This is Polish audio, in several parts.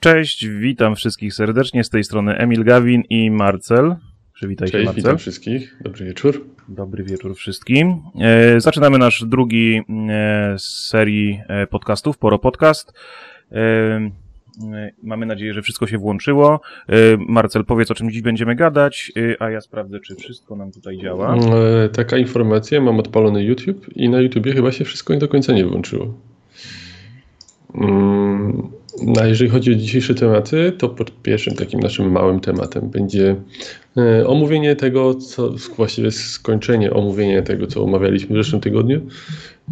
Cześć, witam wszystkich serdecznie. Z tej strony Emil Gawin i Marcel. Przywitaj Cześć, się, Marcel. witam wszystkich. Dobry wieczór. Dobry wieczór wszystkim. E, zaczynamy nasz drugi e, z serii e, podcastów, Poro Podcast. E, mamy nadzieję, że wszystko się włączyło. Marcel, powiedz o czym dziś będziemy gadać, a ja sprawdzę, czy wszystko nam tutaj działa. Taka informacja, mam odpalony YouTube i na YouTubie chyba się wszystko do końca nie włączyło. Mm, a jeżeli chodzi o dzisiejsze tematy, to pierwszym takim naszym małym tematem będzie e, omówienie tego, co właściwie skończenie omówienia tego, co omawialiśmy w zeszłym tygodniu,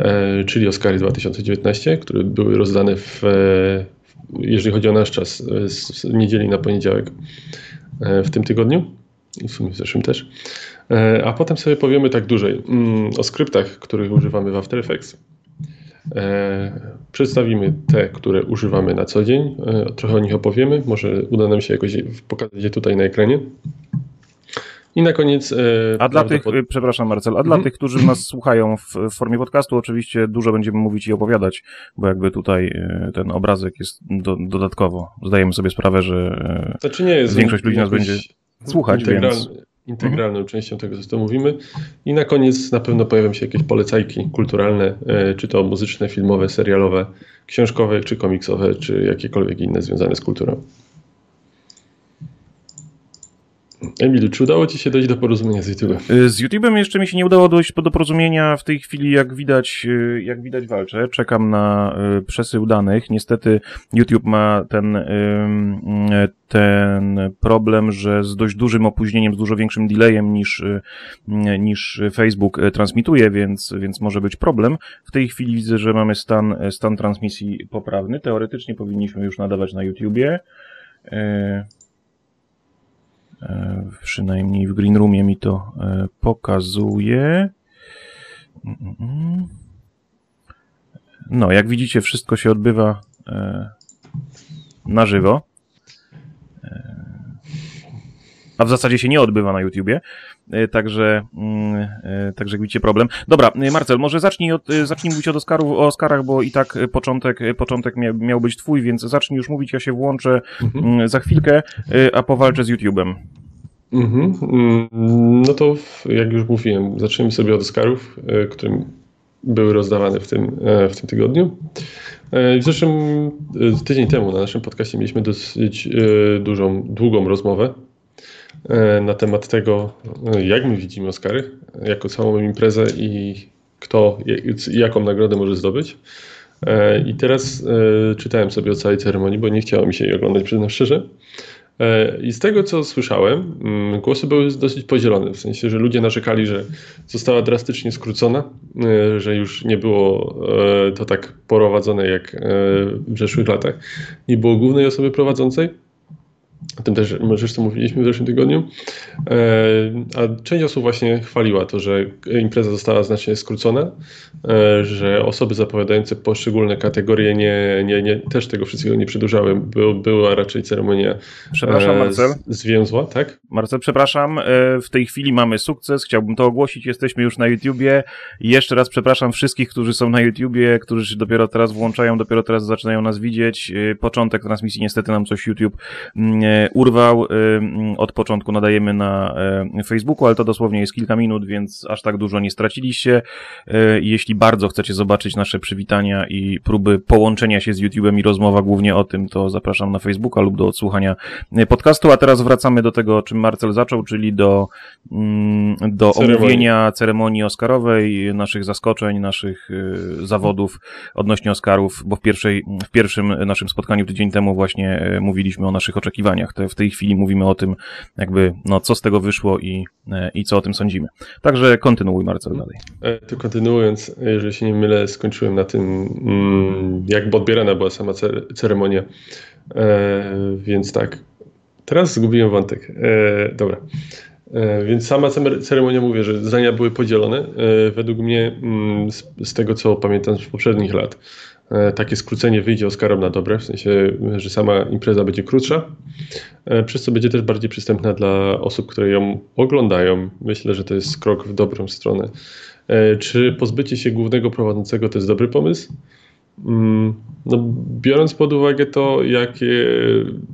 e, czyli Oscary 2019, które były rozdane w, e, jeżeli chodzi o nasz czas, z niedzieli na poniedziałek w tym tygodniu i w sumie w zeszłym też. A potem sobie powiemy tak dłużej mm, o skryptach, których używamy w After Effects. E, Przedstawimy te, które używamy na co dzień. E, Trochę o nich opowiemy. Może uda nam się jakoś pokazać je tutaj na ekranie. I na koniec. e, A dla tych, e, przepraszam Marcel, a dla Mhm. tych, którzy nas słuchają w, formie podcastu, oczywiście dużo będziemy mówić i opowiadać, bo jakby tutaj ten obrazek jest do, dodatkowo. Zdajemy sobie sprawę, że Znaczy nie jest. większość ludzi nas będzie słuchać, integralny, więc-. Integralną częścią tego, co to mówimy. I na koniec na pewno pojawią się jakieś polecajki kulturalne, e, czy to muzyczne, filmowe, serialowe, książkowe, czy komiksowe, czy jakiekolwiek inne związane z kulturą. Emil, czy udało Ci się dojść do porozumienia z YouTube? Y, Z YouTube'em jeszcze mi się nie udało dojść do porozumienia. W tej chwili, jak widać, y, jak widać walczę. Czekam na y, przesył danych. Niestety YouTube ma ten, ten problem, że z dość dużym opóźnieniem, z dużo większym delayem niż, niż Facebook transmituje, więc, więc może być problem. W tej chwili widzę, że mamy stan, stan transmisji poprawny. Teoretycznie powinniśmy już nadawać na YouTubie. E, Przynajmniej w Green Roomie mi to e, pokazuje. No, jak widzicie, wszystko się odbywa e, na żywo. A w zasadzie się nie odbywa na YouTubie. E, Także, mm, e, także jak widzicie problem. Dobra, e, Marcel, może zacznij, od, zacznij mówić od Oscarów, o Oscarach, bo i tak początek, początek miał, miał być twój, więc zacznij już mówić, ja się włączę mm, za chwilkę, a powalczę z YouTubem. Mhm. Mm, No to jak już mówiłem, zacznijmy sobie od Oscarów, które były rozdawane w tym, w tym tygodniu. W zeszłym tydzień temu na naszym podcaście mieliśmy dosyć dużą, długą rozmowę na temat tego, e, jak my widzimy Oscary jako całą imprezę i kto, jak- jaką nagrodę może zdobyć. E, I teraz e, czytałem sobie o całej ceremonii, bo nie chciało mi się jej oglądać, przyznam szczerze. E, I z tego, co słyszałem, mm, głosy były dosyć podzielone. W sensie, że ludzie narzekali, że została drastycznie skrócona, e, że już nie było e, to tak prowadzone jak e, w zeszłych latach. Nie było głównej osoby prowadzącej. O tym też zresztą mówiliśmy w zeszłym tygodniu. E, A część osób właśnie chwaliła to, że impreza została znacznie skrócona, e, że osoby zapowiadające poszczególne kategorie nie, nie, nie, też tego wszystkiego nie przedłużały. Był, była raczej ceremonia Przepraszam, e, Marcel. zwięzła, tak? Marcel, przepraszam, w tej chwili mamy sukces, chciałbym to ogłosić, jesteśmy już na YouTubie. Jeszcze raz przepraszam wszystkich, którzy są na YouTubie, którzy się dopiero teraz włączają, dopiero teraz zaczynają nas widzieć. Początek transmisji niestety nam coś YouTube mm, e, urwał. E, mm, Od początku nadajemy na e, Facebooku, ale to dosłownie jest kilka minut, więc aż tak dużo nie straciliście. E, Jeśli bardzo chcecie zobaczyć nasze przywitania i próby połączenia się z YouTube'em i rozmowa głównie o tym, to zapraszam na Facebooka lub do odsłuchania podcastu, a teraz wracamy do tego, o czym Marcel zaczął, czyli do, mm, do Ceremonii. omówienia ceremonii Oscarowej, naszych zaskoczeń, naszych y, zawodów odnośnie Oscarów, bo w, pierwszej, w pierwszym naszym spotkaniu tydzień temu właśnie y, mówiliśmy o naszych oczekiwaniach. Te, w tej chwili mówimy o tym, jakby, no, co z tego wyszło i, i co o tym sądzimy. Także kontynuuj, Marcel, dalej. E, Tu kontynuując, jeżeli się nie mylę, skończyłem na tym, mm, jak odbierana była sama cer- ceremonia. E, więc tak, teraz zgubiłem wątek. E, dobra. Więc sama ceremonia, mówię, że zdania były podzielone. Według mnie, mm, z, tego co pamiętam z poprzednich lat, takie skrócenie wyjdzie Oskarom na dobre, w sensie, że sama impreza będzie krótsza, e, przez co będzie też bardziej przystępna dla osób, które ją oglądają. Myślę, że to jest krok w dobrą stronę. E, Czy pozbycie się głównego prowadzącego to jest dobry pomysł? Mm, no, biorąc pod uwagę to, jakie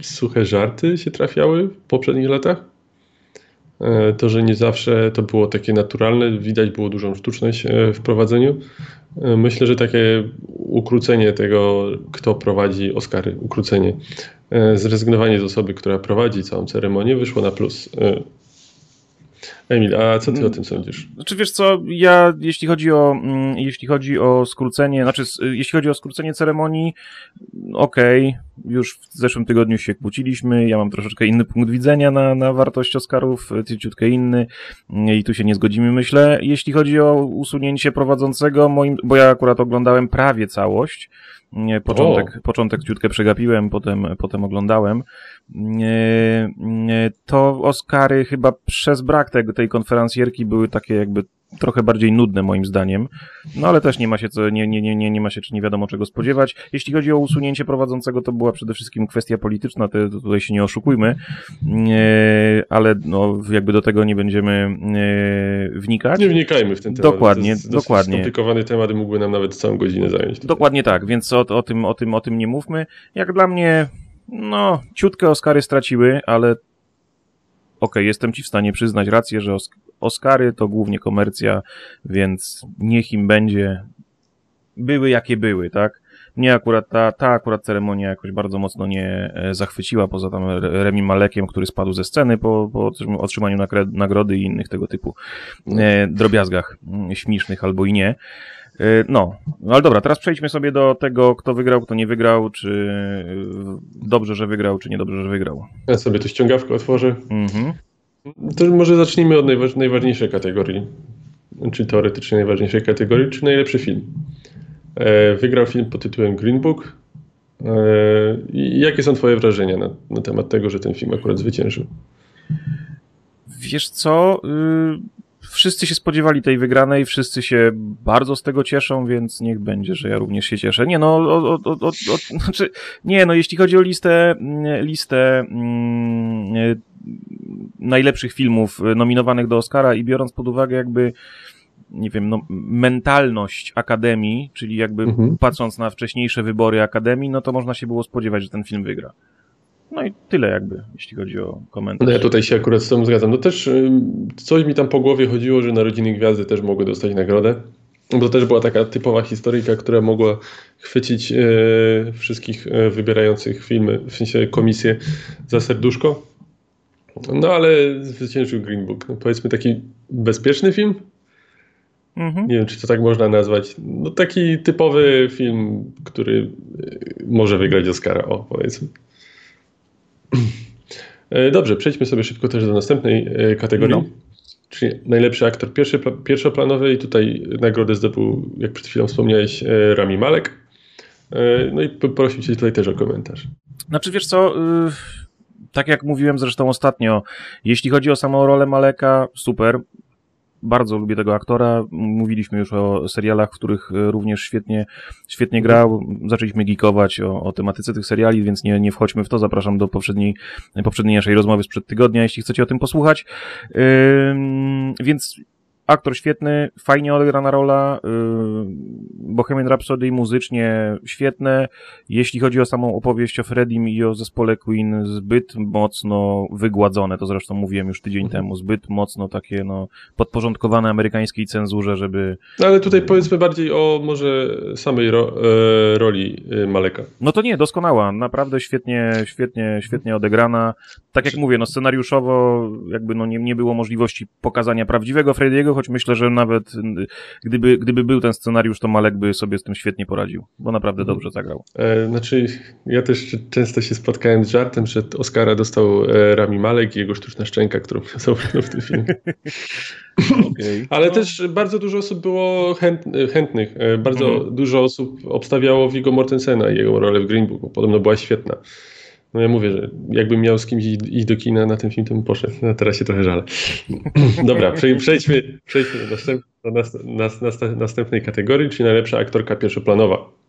suche żarty się trafiały w poprzednich latach, e, to, że nie zawsze to było takie naturalne, widać było dużą sztuczność e, w prowadzeniu. E, myślę, że takie ukrócenie tego, kto prowadzi Oscary, ukrócenie, zrezygnowanie z osoby, która prowadzi całą ceremonię, wyszło na plus. Emil, a co ty o tym sądzisz? Znaczy wiesz co, ja jeśli chodzi o mm, jeśli chodzi o skrócenie, znaczy jeśli chodzi o skrócenie ceremonii, okej, okay, już w zeszłym tygodniu się kłóciliśmy, ja mam troszeczkę inny punkt widzenia na, na wartość Oscarów, ty ciutkę inny i tu się nie zgodzimy myślę. Jeśli chodzi o usunięcie prowadzącego, moim, bo ja akurat oglądałem prawie całość, Początek, początek ciutkę przegapiłem, potem, potem oglądałem. To Oscary chyba przez brak tego, tej konferencjerki były takie jakby trochę bardziej nudne moim zdaniem, no ale też nie ma się co, nie, nie, nie, nie ma się czy nie wiadomo czego spodziewać. Jeśli chodzi o usunięcie prowadzącego, to była przede wszystkim kwestia polityczna, to, to tutaj się nie oszukujmy, ale no, jakby do tego nie będziemy wnikać. Nie wnikajmy w ten temat. Dokładnie, to dokładnie. skomplikowany temat i mógłby nam nawet całą godzinę zająć. Dokładnie tak, więc o, o, tym, o, tym, o tym nie mówmy. Jak dla mnie, no, ciutkę Oscary straciły, ale okej, okay, jestem ci w stanie przyznać rację, że Oscary to głównie komercja, więc niech im będzie. Były jakie były, tak? Mnie akurat ta, ta akurat ceremonia jakoś bardzo mocno nie e, zachwyciła, poza tam Remi Malekiem, który spadł ze sceny po, po otrzymaniu nagrody i innych tego typu e, drobiazgach mm, śmiesznych albo i nie. E, no, ale dobra, teraz przejdźmy sobie do tego, kto wygrał, kto nie wygrał, czy dobrze, że wygrał, czy niedobrze, że wygrał. Ja sobie tu ściągawkę otworzę. Mhm. To może zacznijmy od najważ najważniejszej kategorii, czy teoretycznie najważniejszej kategorii, czy najlepszy film. E, wygrał film pod tytułem Green Book. E, jakie są twoje wrażenia na, na, temat tego, że ten film akurat zwyciężył? Wiesz co, y, wszyscy się spodziewali tej wygranej, wszyscy się bardzo z tego cieszą, więc niech będzie, że ja również się cieszę. Nie no, o, o, o, znaczy, nie no, jeśli chodzi o listę, listę mm, najlepszych filmów e, nominowanych do Oscara i biorąc pod uwagę jakby nie wiem, no, mentalność Akademii, czyli jakby mhm. patrząc na wcześniejsze wybory Akademii, no to można się było spodziewać, że ten film wygra. No i tyle jakby, jeśli chodzi o komentarz. No ja tutaj się akurat z tym zgadzam. No też coś mi tam po głowie chodziło, że Narodziny Gwiazdy też mogły dostać nagrodę. Bo to też była taka typowa historyjka, która mogła chwycić e, wszystkich e, wybierających filmy, w sensie komisję za serduszko. No ale zwyciężył Green Book. No, powiedzmy taki bezpieczny film. Mhm. Nie wiem, czy to tak można nazwać. No taki typowy film, który e, może wygrać Oscara, o powiedzmy. E, dobrze, przejdźmy sobie szybko też do następnej e, kategorii. No. Czyli najlepszy aktor pierwszy, pierwszoplanowy i tutaj nagrodę zdobył, jak przed chwilą wspomniałeś, Rami Malek. No i prosił cię tutaj też o komentarz. Znaczy wiesz co, y, tak jak mówiłem zresztą ostatnio, jeśli chodzi o samą rolę Maleka, super. Bardzo lubię tego aktora. Mówiliśmy już o serialach, w których również świetnie, świetnie grał. Zaczęliśmy geekować o, o tematyce tych seriali, więc nie, nie wchodźmy w to. Zapraszam do poprzedniej, poprzedniej naszej rozmowy sprzed tygodnia, jeśli chcecie o tym posłuchać. Yy, więc Aktor świetny, fajnie odegrana rola, yy, Bohemian Rhapsody muzycznie świetne. Jeśli chodzi o samą opowieść o Freddie i o zespole Queen, zbyt mocno wygładzone, to zresztą mówiłem już tydzień mhm. temu, zbyt mocno takie no, podporządkowane amerykańskiej cenzurze, żeby... No ale tutaj powiedzmy bardziej o może samej ro, e, roli e, Maleka. No to nie, doskonała, naprawdę świetnie, świetnie, świetnie odegrana. Tak jak mówię, no scenariuszowo jakby no nie, nie było możliwości pokazania prawdziwego Frediego, choć myślę, że nawet gdyby, gdyby był ten scenariusz, to Malek by sobie z tym świetnie poradził, bo naprawdę mhm. dobrze zagrał. E, znaczy, ja też często się spotkałem z żartem, że Oscara dostał e, Rami Malek i jego sztuczna szczęka, którą założył w tym filmie. okay. Ale no. też bardzo dużo osób było chęt, chętnych. E, bardzo mhm. dużo osób obstawiało Viggo Mortensena i jego rolę w Green Book, bo podobno była świetna. No ja mówię, że jakbym miał z kimś iść do kina na ten film, to bym poszedł. No teraz się trochę żalę. Dobra, przejdźmy, przejdźmy do, następ, do nas, nas, nas, następnej kategorii, czyli najlepsza aktorka pierwszoplanowa.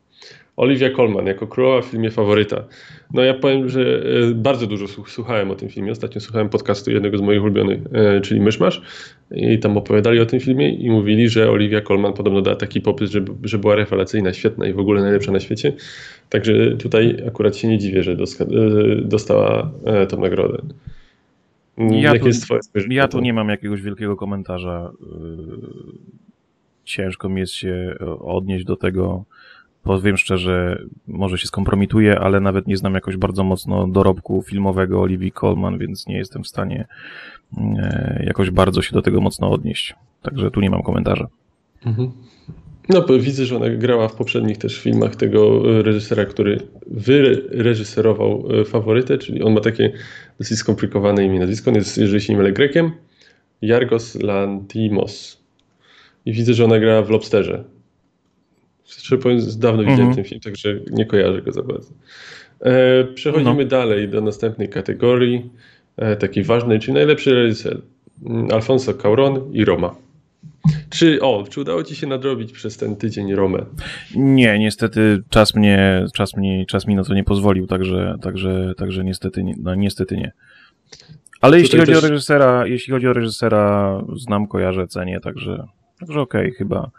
Olivia Colman jako królowa w filmie Faworyta. No ja powiem, że e, bardzo dużo słuchałem o tym filmie. Ostatnio słuchałem podcastu jednego z moich ulubionych, e, czyli Myszmasz i tam opowiadali o tym filmie i mówili, że Olivia Colman podobno dała taki popis, że, że była rewelacyjna, świetna i w ogóle najlepsza na świecie. Także tutaj akurat się nie dziwię, że dostała tą nagrodę. Ja, tu, ja tu nie mam jakiegoś wielkiego komentarza. Ciężko mi jest się odnieść do tego powiem szczerze, może się skompromituję, ale nawet nie znam jakoś bardzo mocno dorobku filmowego Olivia Colman, więc nie jestem w stanie e, jakoś bardzo się do tego mocno odnieść. Także tu nie mam komentarza. Mhm. No, widzę, że ona grała w poprzednich też filmach tego reżysera, który wyreżyserował e, faworytę, czyli on ma takie dosyć skomplikowane imię nazwisko. On jest, jeżeli się nie mylę, Grekiem. Jargos Lantimos. I widzę, że ona grała w Lobsterze. Szczerze powiem, dawno widziałem mhm. ten film, także nie kojarzę go za bardzo. E, przechodzimy no. dalej do następnej kategorii, e, takiej ważnej, czyli najlepszy reżyser. Mm, Alfonso Cauron i Roma. Czy, o, czy udało ci się nadrobić przez ten tydzień Romę? Nie, niestety czas mnie, czas mi, czas mi na to nie pozwolił, także, także, także niestety, no, niestety nie. Ale jeśli chodzi też... o reżysera, jeśli chodzi o reżysera, znam, kojarzę, cenię, także, także okej, okay, chyba,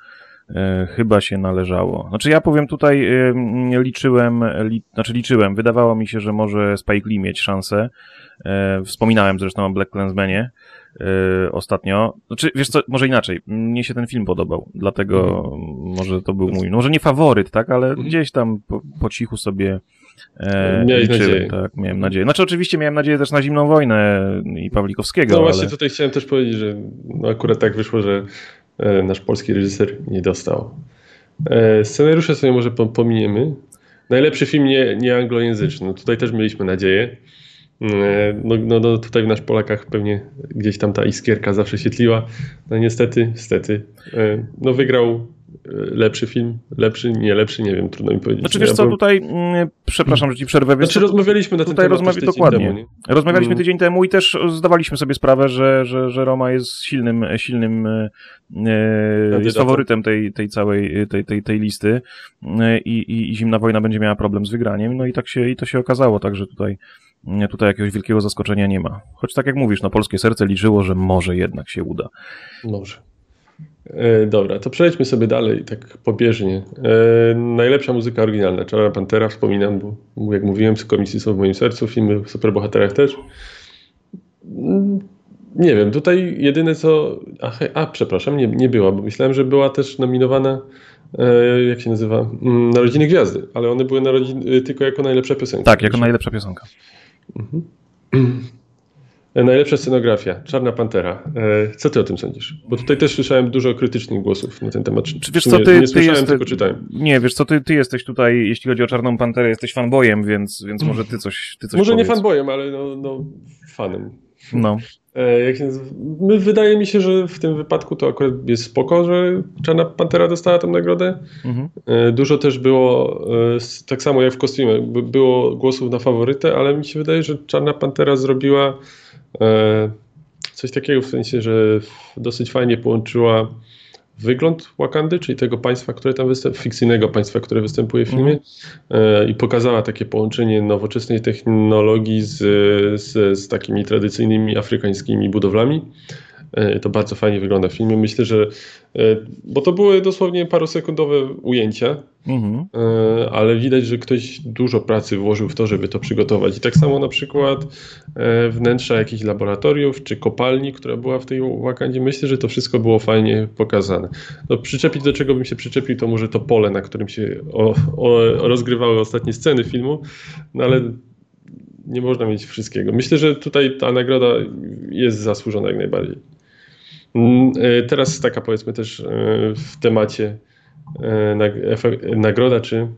chyba się należało. Znaczy ja powiem tutaj, liczyłem, li, znaczy liczyłem, wydawało mi się, że może Spike Lee mieć szansę. E, wspominałem zresztą o Black Clansmanie e, ostatnio. Znaczy, wiesz co, może inaczej. Mnie się ten film podobał, dlatego może to był mój, może nie faworyt, tak, ale mhm. gdzieś tam po, po cichu sobie e, liczyłem. Nadzieję. Tak, miałem nadzieję. Znaczy oczywiście miałem nadzieję też na Zimną Wojnę i Pawlikowskiego. No właśnie ale... tutaj chciałem też powiedzieć, że no akurat tak wyszło, że E, nasz polski reżyser nie dostał. E, scenariusze sobie może pominiemy. Najlepszy film nie, nie anglojęzyczny. No tutaj też mieliśmy nadzieję. E, no, no, no tutaj w nasz Polakach pewnie gdzieś tam ta iskierka zawsze się tliła. No niestety, niestety. No wygrał lepszy film, lepszy, nie lepszy, nie wiem, trudno mi powiedzieć. Znaczy wiesz ja co, tutaj, mm, przepraszam, że ci przerwę. Wiesz, znaczy rozmawialiśmy na ten tutaj temat rozmawi- dokładnie. Temu, rozmawialiśmy mm. tydzień temu i też zdawaliśmy sobie sprawę, że, że, że Roma jest silnym, silnym e, jest faworytem tej, tej całej, tej, tej, tej listy e, i, i, i Zimna Wojna będzie miała problem z wygraniem, no i tak się, i to się okazało, także tutaj tutaj jakiegoś wielkiego zaskoczenia nie ma. Choć tak jak mówisz, no polskie serce liczyło, że może jednak się uda. Może. E, dobra, to przejdźmy sobie dalej, tak pobieżnie. E, najlepsza muzyka oryginalna. Czarna Pantera, wspominam, bo jak mówiłem, komisji są w moim sercu, filmy o superbohaterach też. Mm, nie wiem, tutaj jedyne co... A, a przepraszam, nie, nie była, bo myślałem, że była też nominowana, e, jak się nazywa, mm, Narodziny Gwiazdy, ale one były narodziny, tylko jako najlepsza piosenka. Tak, jako najlepsza piosenka. Mhm. E, najlepsza scenografia, Czarna Pantera. E, co ty o tym sądzisz? Bo tutaj też słyszałem dużo krytycznych głosów na ten temat. Czy, wiesz co, ty, nie, nie słyszałem, ty tylko czytałem. Nie, wiesz co, ty, ty jesteś tutaj, jeśli chodzi o Czarną Panterę, jesteś fanbojem, więc, więc może ty coś, ty coś Może powiedz. nie fanbojem, ale no, no fanem. No. E, jak się, wydaje mi się, że w tym wypadku to akurat jest spoko, że Czarna Pantera dostała tę nagrodę. Mhm. Dużo też było, tak samo jak w kostiumie, było głosów na faworytę, ale mi się wydaje, że Czarna Pantera zrobiła E, coś takiego w sensie, że dosyć fajnie połączyła wygląd Wakandy, czyli tego państwa, które tam występuje, fikcyjnego państwa, które występuje w filmie mm. i pokazała takie połączenie nowoczesnej technologii z, z, z takimi tradycyjnymi afrykańskimi budowlami. E, to bardzo fajnie wygląda w filmie. Myślę, że. E, bo to były dosłownie parosekundowe ujęcia, mhm. E, ale widać, że ktoś dużo pracy włożył w to, żeby to przygotować. I tak samo na przykład wnętrza jakichś laboratoriów czy kopalni, która była w tej Wakandzie. Myślę, że to wszystko było fajnie pokazane. No, przyczepić do czego bym się przyczepił, to może to pole, na którym się o, o, rozgrywały ostatnie sceny filmu, no ale nie można mieć wszystkiego. Myślę, że tutaj ta nagroda jest zasłużona jak najbardziej. Mm, e, teraz taka powiedzmy też e, w temacie e, nagroda czy,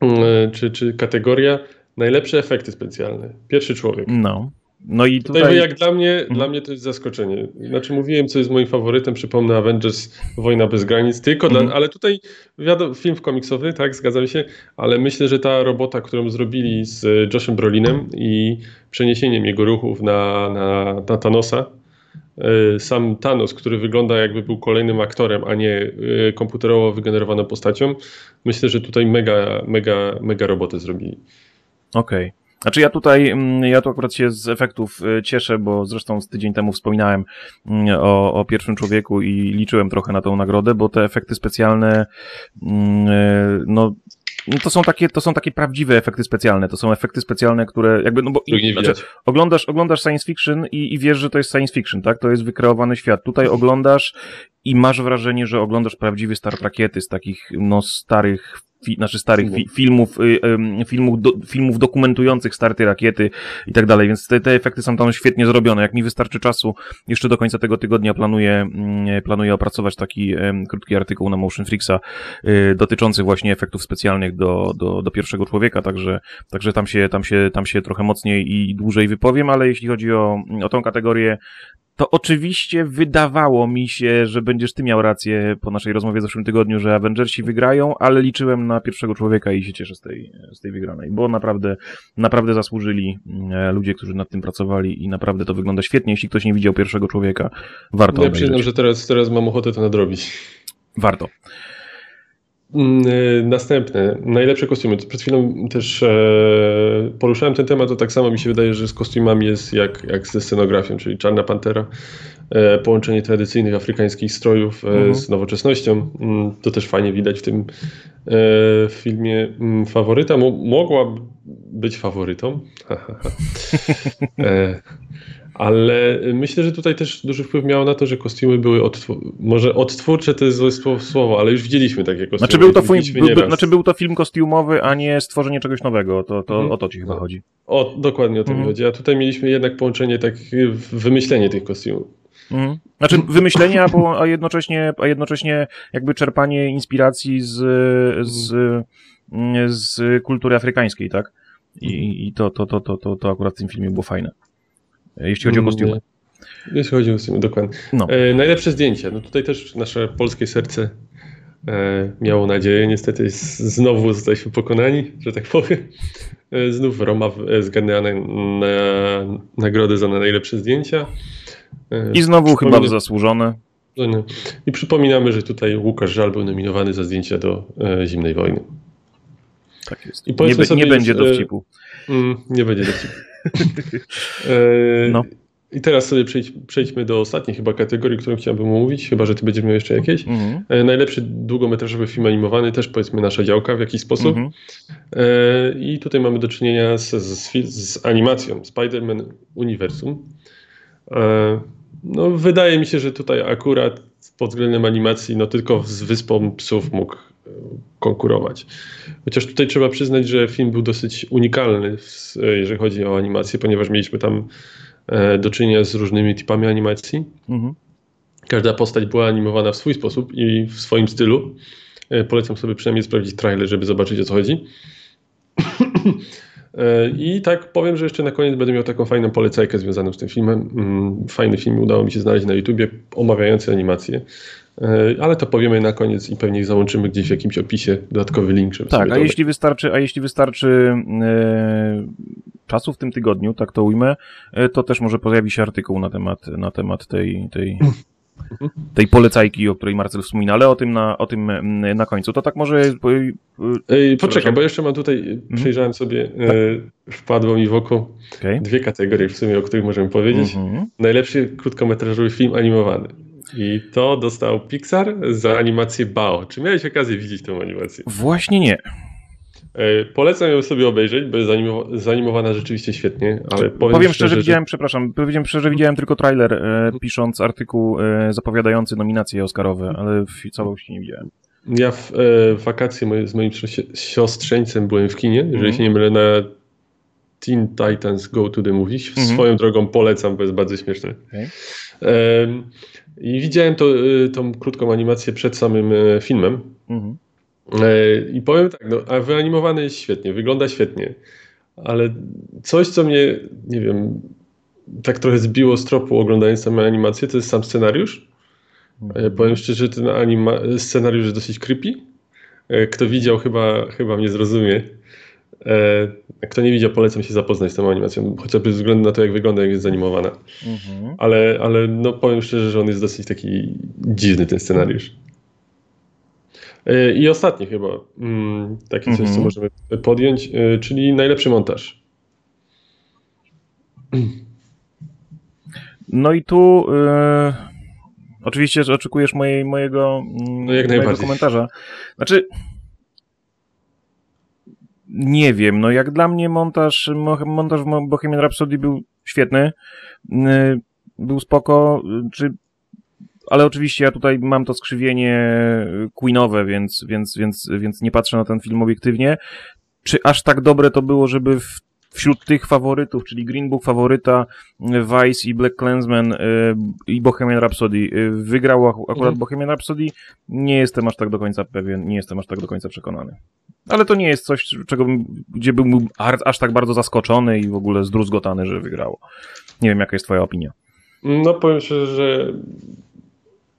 mm, czy, czy kategoria najlepsze efekty specjalne. Pierwszy człowiek. No. No i tutaj, tutaj jak dla mnie, mhm. dla mnie to jest zaskoczenie. Znaczy mówiłem, co jest moim faworytem, przypomnę Avengers Wojna bez granic, tylko dla, mhm. ale tutaj wiadomo, film komiksowy, tak, zgadzam się, ale myślę, że ta robota, którą zrobili z Joshem Brolinem i przeniesieniem jego ruchów na, na, na Thanosa, sam Thanos, który wygląda jakby był kolejnym aktorem, a nie komputerowo wygenerowaną postacią, myślę, że tutaj mega, mega, mega robotę zrobili. Okej. Okay. Znaczy ja tutaj, mm, ja tu akurat się z efektów y, cieszę, bo zresztą z tydzień temu wspominałem mm, o, o pierwszym człowieku i liczyłem trochę na tą nagrodę, bo te efekty specjalne, mm, no no to są takie, to są takie prawdziwe efekty specjalne. To są efekty specjalne, które jakby, no bo i, znaczy, oglądasz, oglądasz science fiction i, i wiesz, że to jest science fiction, tak? To jest wykreowany świat. Tutaj oglądasz i masz wrażenie, że oglądasz prawdziwy Star Trekiety z takich, no, starych fi, znaczy starych fi, filmów, y, y, filmów, do, filmów dokumentujących starty rakiety i tak dalej, więc te, te efekty są tam świetnie zrobione. Jak mi wystarczy czasu, jeszcze do końca tego tygodnia planuję, y, planuję opracować taki krótki artykuł na Motion Freaksa y, dotyczący właśnie efektów specjalnych do, do, do pierwszego człowieka, także, także tam się, tam się, tam się trochę mocniej i dłużej wypowiem, ale jeśli chodzi o, o tą kategorię, to oczywiście wydawało mi się, że będziesz ty miał rację po naszej rozmowie w zeszłym tygodniu, że Avengersi wygrają, ale liczyłem na pierwszego człowieka i się cieszę z tej, z tej wygranej, bo naprawdę, naprawdę zasłużyli e, ludzie, którzy nad tym pracowali i naprawdę to wygląda świetnie. Jeśli ktoś nie widział pierwszego człowieka, warto. Ja przyznam, że teraz, teraz mam ochotę to nadrobić. Warto. Mm, y, następne, najlepsze kostiumy. Przed chwilą też e, poruszałem ten temat, to tak samo mi się wydaje, że z kostiumami jest jak, jak ze scenografią, czyli Czarna Pantera, e, połączenie tradycyjnych afrykańskich strojów e, mhm. z nowoczesnością. Mm, to też fajnie widać w tym e, filmie. Mm, faworyta mogła być faworytą. Ale myślę, że tutaj też duży wpływ miało na to, że kostiumy były odtwórcze. Może odtwórcze to jest złe słowo, ale już widzieliśmy takie kostiumy. Znaczy był to, film, był, znaczy był to film kostiumowy, a nie stworzenie czegoś nowego. To, to mhm. o to ci chyba chodzi. O, dokładnie o to mhm. mi chodzi. A tutaj mieliśmy jednak połączenie, tak wymyślenie tych kostiumów. Mhm. Znaczy wymyślenie, a, a, jednocześnie, a jednocześnie jakby czerpanie inspiracji z, z, z kultury afrykańskiej, tak? I, i to, to, to, to, to, to akurat w tym filmie było fajne jeśli chodzi o mm, kostiumy. Jeśli chodzi o kostiumy, dokładnie. No. E, najlepsze zdjęcia. No tutaj też nasze polskie serce e, miało nadzieję. Niestety znowu zostaliśmy pokonani, że tak powiem. E, znów Roma e, zgarnęła na, na, nagrodę za najlepsze zdjęcia. E, I znowu chyba zasłużone. No I przypominamy, że tutaj Łukasz Żal był nominowany za zdjęcia do e, Zimnej Wojny. Tak jest. I nie, nie będzie dowcipu. Mm, nie będzie dowcipu. No. I teraz sobie przejdź, przejdźmy do ostatniej chyba kategorii, którą chciałbym omówić, chyba że ty będziesz miał jeszcze jakieś. Mm -hmm. Najlepszy długometrażowy film animowany, też powiedzmy nasza działka w jakiś sposób. Mm -hmm. I tutaj mamy do czynienia z, z, z animacją Spider-Man Uniwersum. E, no, wydaje mi się, że tutaj akurat pod względem animacji, no tylko z Wyspą Psów mógł konkurować. Chociaż tutaj trzeba przyznać, że film był dosyć unikalny, jeżeli chodzi o animację, ponieważ mieliśmy tam e, do czynienia z różnymi typami animacji. Mhm. Każda postać była animowana w swój sposób i w swoim stylu. E, polecam sobie przynajmniej sprawdzić trailer, żeby zobaczyć o co chodzi. E, I tak powiem, że jeszcze na koniec będę miał taką fajną polecajkę związaną z tym filmem. Mm, fajny film udało mi się znaleźć na YouTubie omawiający animację. E, ale to powiemy na koniec i pewnie załączymy gdzieś w jakimś opisie dodatkowy link. Żeby tak, a jeśli wystarczy, a jeśli wystarczy e, czasu w tym tygodniu, tak to ujmę, to też może pojawi się artykuł na temat, na temat tej, tej, tej polecajki, o której Marcel wspomina, ale o tym na, o tym mm, na końcu. To tak może... Ej, poczekaj, bo jeszcze mam tutaj, mhm. przejrzałem sobie, tak. wpadło mi w oko okay. dwie kategorie w sumie, o których możemy powiedzieć. Mhm. Najlepszy krótkometrażowy film animowany. I to dostał Pixar za animację Bao. Czy miałeś okazję widzieć tę animację? Właśnie nie. E, polecam ją sobie obejrzeć, bo jest zanimowana rzeczywiście świetnie, ale powiem, powiem szczerze, szczerze, widziałem, że... przepraszam, powiem szczerze, widziałem tylko trailer, e, pisząc artykuł e, zapowiadający nominacje Oscarowe, ale w całości nie widziałem. Ja w e, wakacje moje, z moim siostrzeńcem byłem w kinie, jeżeli mm -hmm. się nie mylę, na Teen Titans Go to the Movies. -hmm. Swoją drogą polecam, bo jest bardzo śmieszne. Okay. I widziałem to, y, tą krótką animację przed samym e, filmem. Mhm. E, I powiem tak, no, a wyanimowany jest świetnie, wygląda świetnie, ale coś, co mnie, nie wiem, tak trochę zbiło z tropu oglądając samą animację, to jest sam scenariusz. E. Powiem szczerze, że ten anima- scenariusz jest dosyć creepy. Kto widział, chyba, chyba mnie zrozumie. Kto nie widział, polecam się zapoznać z tą animacją, chociażby ze względu na to, jak wygląda, jak jest zanimowana. Mhm. Ale, ale no powiem szczerze, że on jest dosyć taki dziwny, ten scenariusz. I ostatni chyba, mm, taki coś, co mhm. możemy podjąć, czyli najlepszy montaż. No i tu yy, oczywiście, że oczekujesz mojej, mojego, no jak mojego komentarza. Znaczy, nie wiem, no jak dla mnie montaż, montaż w Bohemian Rhapsody był świetny, był spoko, czy ale oczywiście ja tutaj mam to skrzywienie queenowe, więc, więc, więc, więc nie patrzę na ten film obiektywnie. Czy aż tak dobre to było, żeby w wśród tych faworytów, czyli Green Book faworyta, Vice i Black Clansman y, i Bohemian Rhapsody y, wygrał akurat mhm. Bohemian Rhapsody, nie jestem aż tak do końca pewien, nie jestem aż tak do końca przekonany. Ale to nie jest coś, czego bym, gdzie bym aż tak bardzo zaskoczony i w ogóle zdruzgotany, że wygrało. Nie wiem, jaka jest twoja opinia. No powiem szczerze, że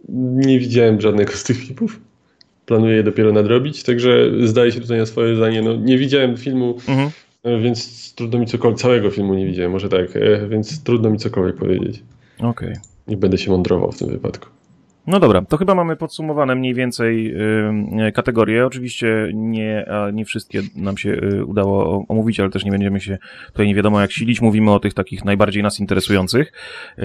nie widziałem żadnego z tych filmów. Planuję je dopiero nadrobić, także zdaję się tutaj na swoje zdanie. No, nie widziałem filmu mhm. E, więc trudno mi cokolwiek, całego filmu nie widziałem, może tak, e, więc trudno mi cokolwiek powiedzieć. Okej. Okay. Nie będę się mądrował w tym wypadku. No dobra, to chyba mamy podsumowane mniej więcej y, kategorie. Oczywiście nie, nie wszystkie nam się y, udało omówić, ale też nie będziemy się tutaj nie wiadomo jak silić. Mówimy o tych takich najbardziej nas interesujących. Y,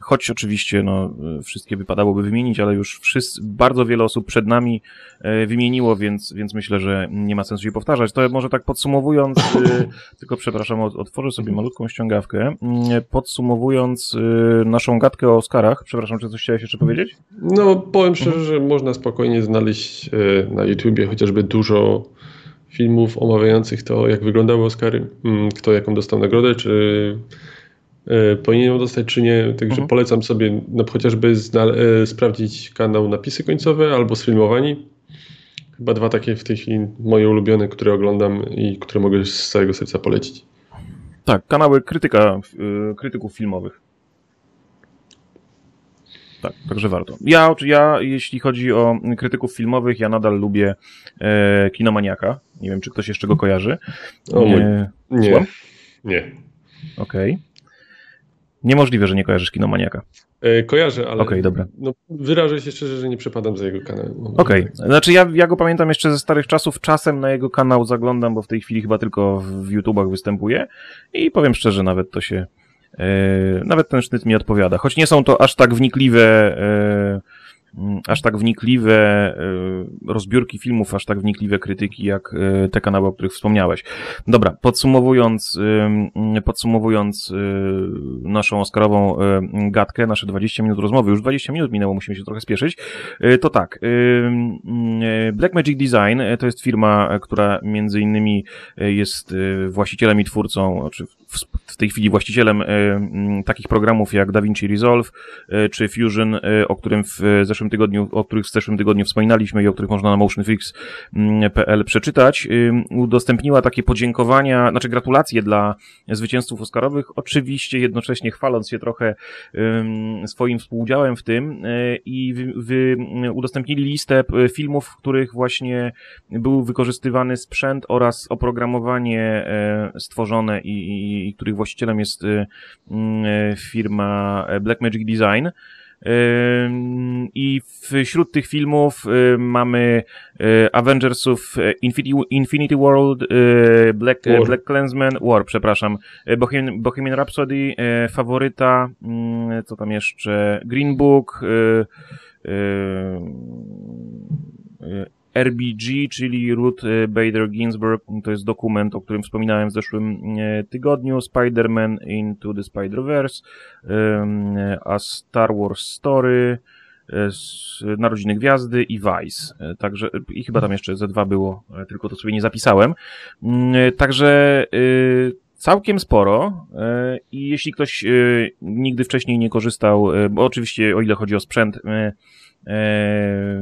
choć oczywiście no, wszystkie wypadałoby wymienić, ale już wszyscy, bardzo wiele osób przed nami y, wymieniło, więc, więc myślę, że nie ma sensu się powtarzać. To może tak podsumowując, y, tylko przepraszam, otworzę sobie malutką ściągawkę. Y, podsumowując naszą gadkę o Oscarach, przepraszam, czy coś coś chciałeś jeszcze powiedzieć? No, powiem szczerze, mhm. że można spokojnie znaleźć e, na YouTubie chociażby dużo filmów omawiających to, jak wyglądały Oscary, mm, kto jaką dostał nagrodę, czy e, powinien ją dostać, czy nie. Także mhm. polecam sobie no, chociażby e, sprawdzić kanał Napisy Końcowe albo Sfilmowani. Chyba dwa takie w tej chwili moje ulubione, które oglądam i które mogę z całego serca polecić. Tak, kanały krytyka, krytyków filmowych. Tak, także warto. Ja, ja, jeśli chodzi o krytyków filmowych, ja nadal lubię e, Kinomaniaka. Nie wiem, czy ktoś jeszcze go kojarzy. O. E, nie. Nie. Okej. Okay. Niemożliwe, że nie kojarzysz Kinomaniaka. E, kojarzę, ale okay, dobra. No, wyrażę się szczerze, że nie przepadam za jego kanał. Okej, okay. znaczy ja, ja go pamiętam jeszcze ze starych czasów, czasem na jego kanał zaglądam, bo w tej chwili chyba tylko w YouTubach występuje i powiem szczerze, nawet to się nawet ten sznyt mi odpowiada. Choć nie są to aż tak wnikliwe e, aż tak wnikliwe e, rozbiórki filmów, aż tak wnikliwe krytyki, jak e, te kanały, o których wspomniałeś. Dobra, podsumowując, podsumowując e, naszą Oscarową gadkę, nasze 20 minut rozmowy, już 20 minut minęło, musimy się trochę spieszyć, to tak, Black Magic Design to jest firma, która między innymi jest właścicielem i twórcą, czy w tej chwili właścicielem takich programów jak DaVinci Resolve, czy Fusion, o którym w zeszłym tygodniu, o których w zeszłym tygodniu wspominaliśmy i o których można na motionfix.pl przeczytać, udostępniła takie podziękowania, znaczy gratulacje dla zwycięzców Oscarowych, oczywiście jednocześnie chwaląc się trochę swoim współudziałem w tym e, i wy, wy udostępnili listę filmów, w których właśnie był wykorzystywany sprzęt oraz oprogramowanie e, stworzone i, i, i których właścicielem jest e, firma Blackmagic Design. I wśród tych filmów mamy Avengersów Infinity, Infinity World, Black, War. Black Clansman, War, przepraszam, Bohemian, Bohemian Rhapsody, Faworyta, co tam jeszcze, Green Book, RBG, czyli Ruth e, Bader Ginsburg, to jest dokument, o którym wspominałem w zeszłym e, tygodniu, Spider-Man Into the Spider-Verse, a Star Wars Story, e, Narodziny Gwiazdy i Vice. Także, i chyba tam jeszcze ze dwa było, tylko to sobie nie zapisałem. Mm, także całkiem sporo i jeśli ktoś nigdy wcześniej nie korzystał, bo oczywiście o ile chodzi o sprzęt,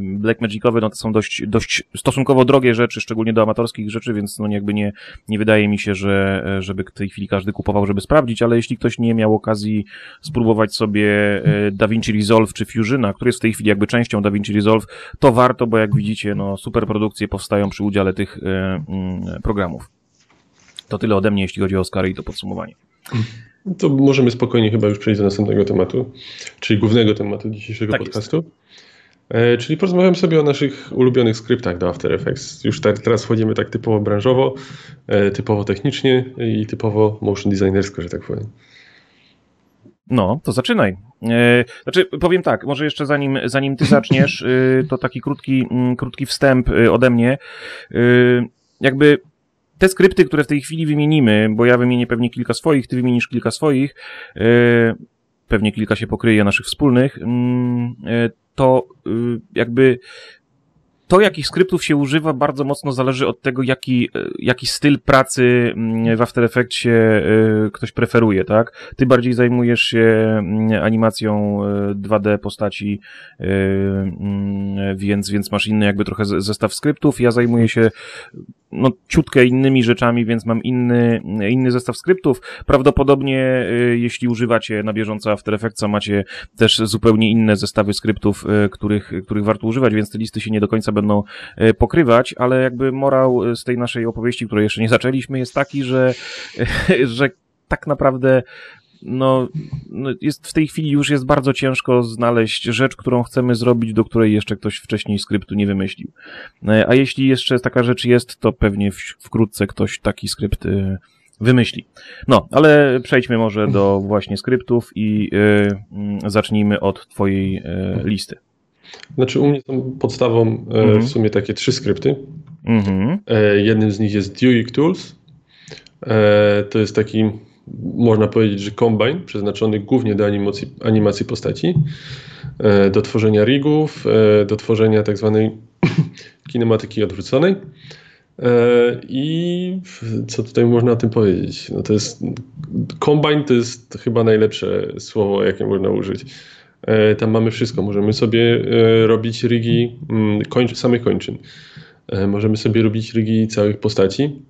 Blackmagicowe, no to są dość, dość stosunkowo drogie rzeczy, szczególnie do amatorskich rzeczy, więc no jakby nie, nie wydaje mi się, że żeby w tej chwili każdy kupował, żeby sprawdzić, ale jeśli ktoś nie miał okazji spróbować sobie e, DaVinci Resolve czy Fusiona, który jest w tej chwili jakby częścią DaVinci Resolve, to warto, bo jak widzicie, no super produkcje powstają przy udziale tych e, mm, programów. To tyle ode mnie, jeśli chodzi o Oscary i to podsumowanie. To możemy spokojnie chyba już przejść do następnego tematu, czyli głównego tematu dzisiejszego tak podcastu. Jest. E, czyli porozmawiam sobie o naszych ulubionych skryptach do After Effects. Już tak, teraz wchodzimy tak typowo branżowo, e, typowo technicznie i typowo motion designersko, że tak powiem. No, to zaczynaj. E, znaczy, powiem tak, może jeszcze zanim, zanim ty zaczniesz, to taki krótki, mm, krótki wstęp ode mnie. Jakby te skrypty, które w tej chwili wymienimy, bo ja wymienię pewnie kilka swoich, ty wymienisz kilka swoich, pewnie kilka się pokryje naszych wspólnych, mm, to y, jakby to, jakich skryptów się używa, bardzo mocno zależy od tego, jaki, jaki styl pracy mm, w After Effectsie y, ktoś preferuje, tak? Ty bardziej zajmujesz się mm, animacją 2D y, postaci, więc, więc masz inny jakby trochę zestaw skryptów. Ja zajmuję się no, ciutkę innymi rzeczami, więc mam inny, inny zestaw skryptów. Prawdopodobnie, y, jeśli używacie na bieżąco After Effectsa, macie też zupełnie inne zestawy skryptów, y, których, których warto używać, więc te listy się nie do końca będą y, pokrywać, ale jakby morał z tej naszej opowieści, której jeszcze nie zaczęliśmy, jest taki, że, że tak naprawdę no, no, jest w tej chwili już jest bardzo ciężko znaleźć rzecz, którą chcemy zrobić, do której jeszcze ktoś wcześniej skryptu nie wymyślił. E, a jeśli jeszcze taka rzecz jest, to pewnie wkrótce ktoś taki skrypt e, wymyśli. No, ale przejdźmy może do właśnie skryptów i y, zacznijmy od twojej y, listy. Znaczy u mnie są podstawą y, mhm. w sumie takie trzy skrypty. Mhm. jednym z nich jest Duik Tools. to jest taki można powiedzieć, że kombine przeznaczony głównie do animacji, animacji postaci, e, do tworzenia rigów, e, do tworzenia tak zwanej kinematyki odwróconej. E, I co tutaj można o tym powiedzieć? No to jest Combine to jest chyba najlepsze słowo, jakie można użyć. Tam mamy wszystko. Możemy sobie robić rigi mm, kończy, samych kończyn. Możemy sobie robić rigi całych postaci.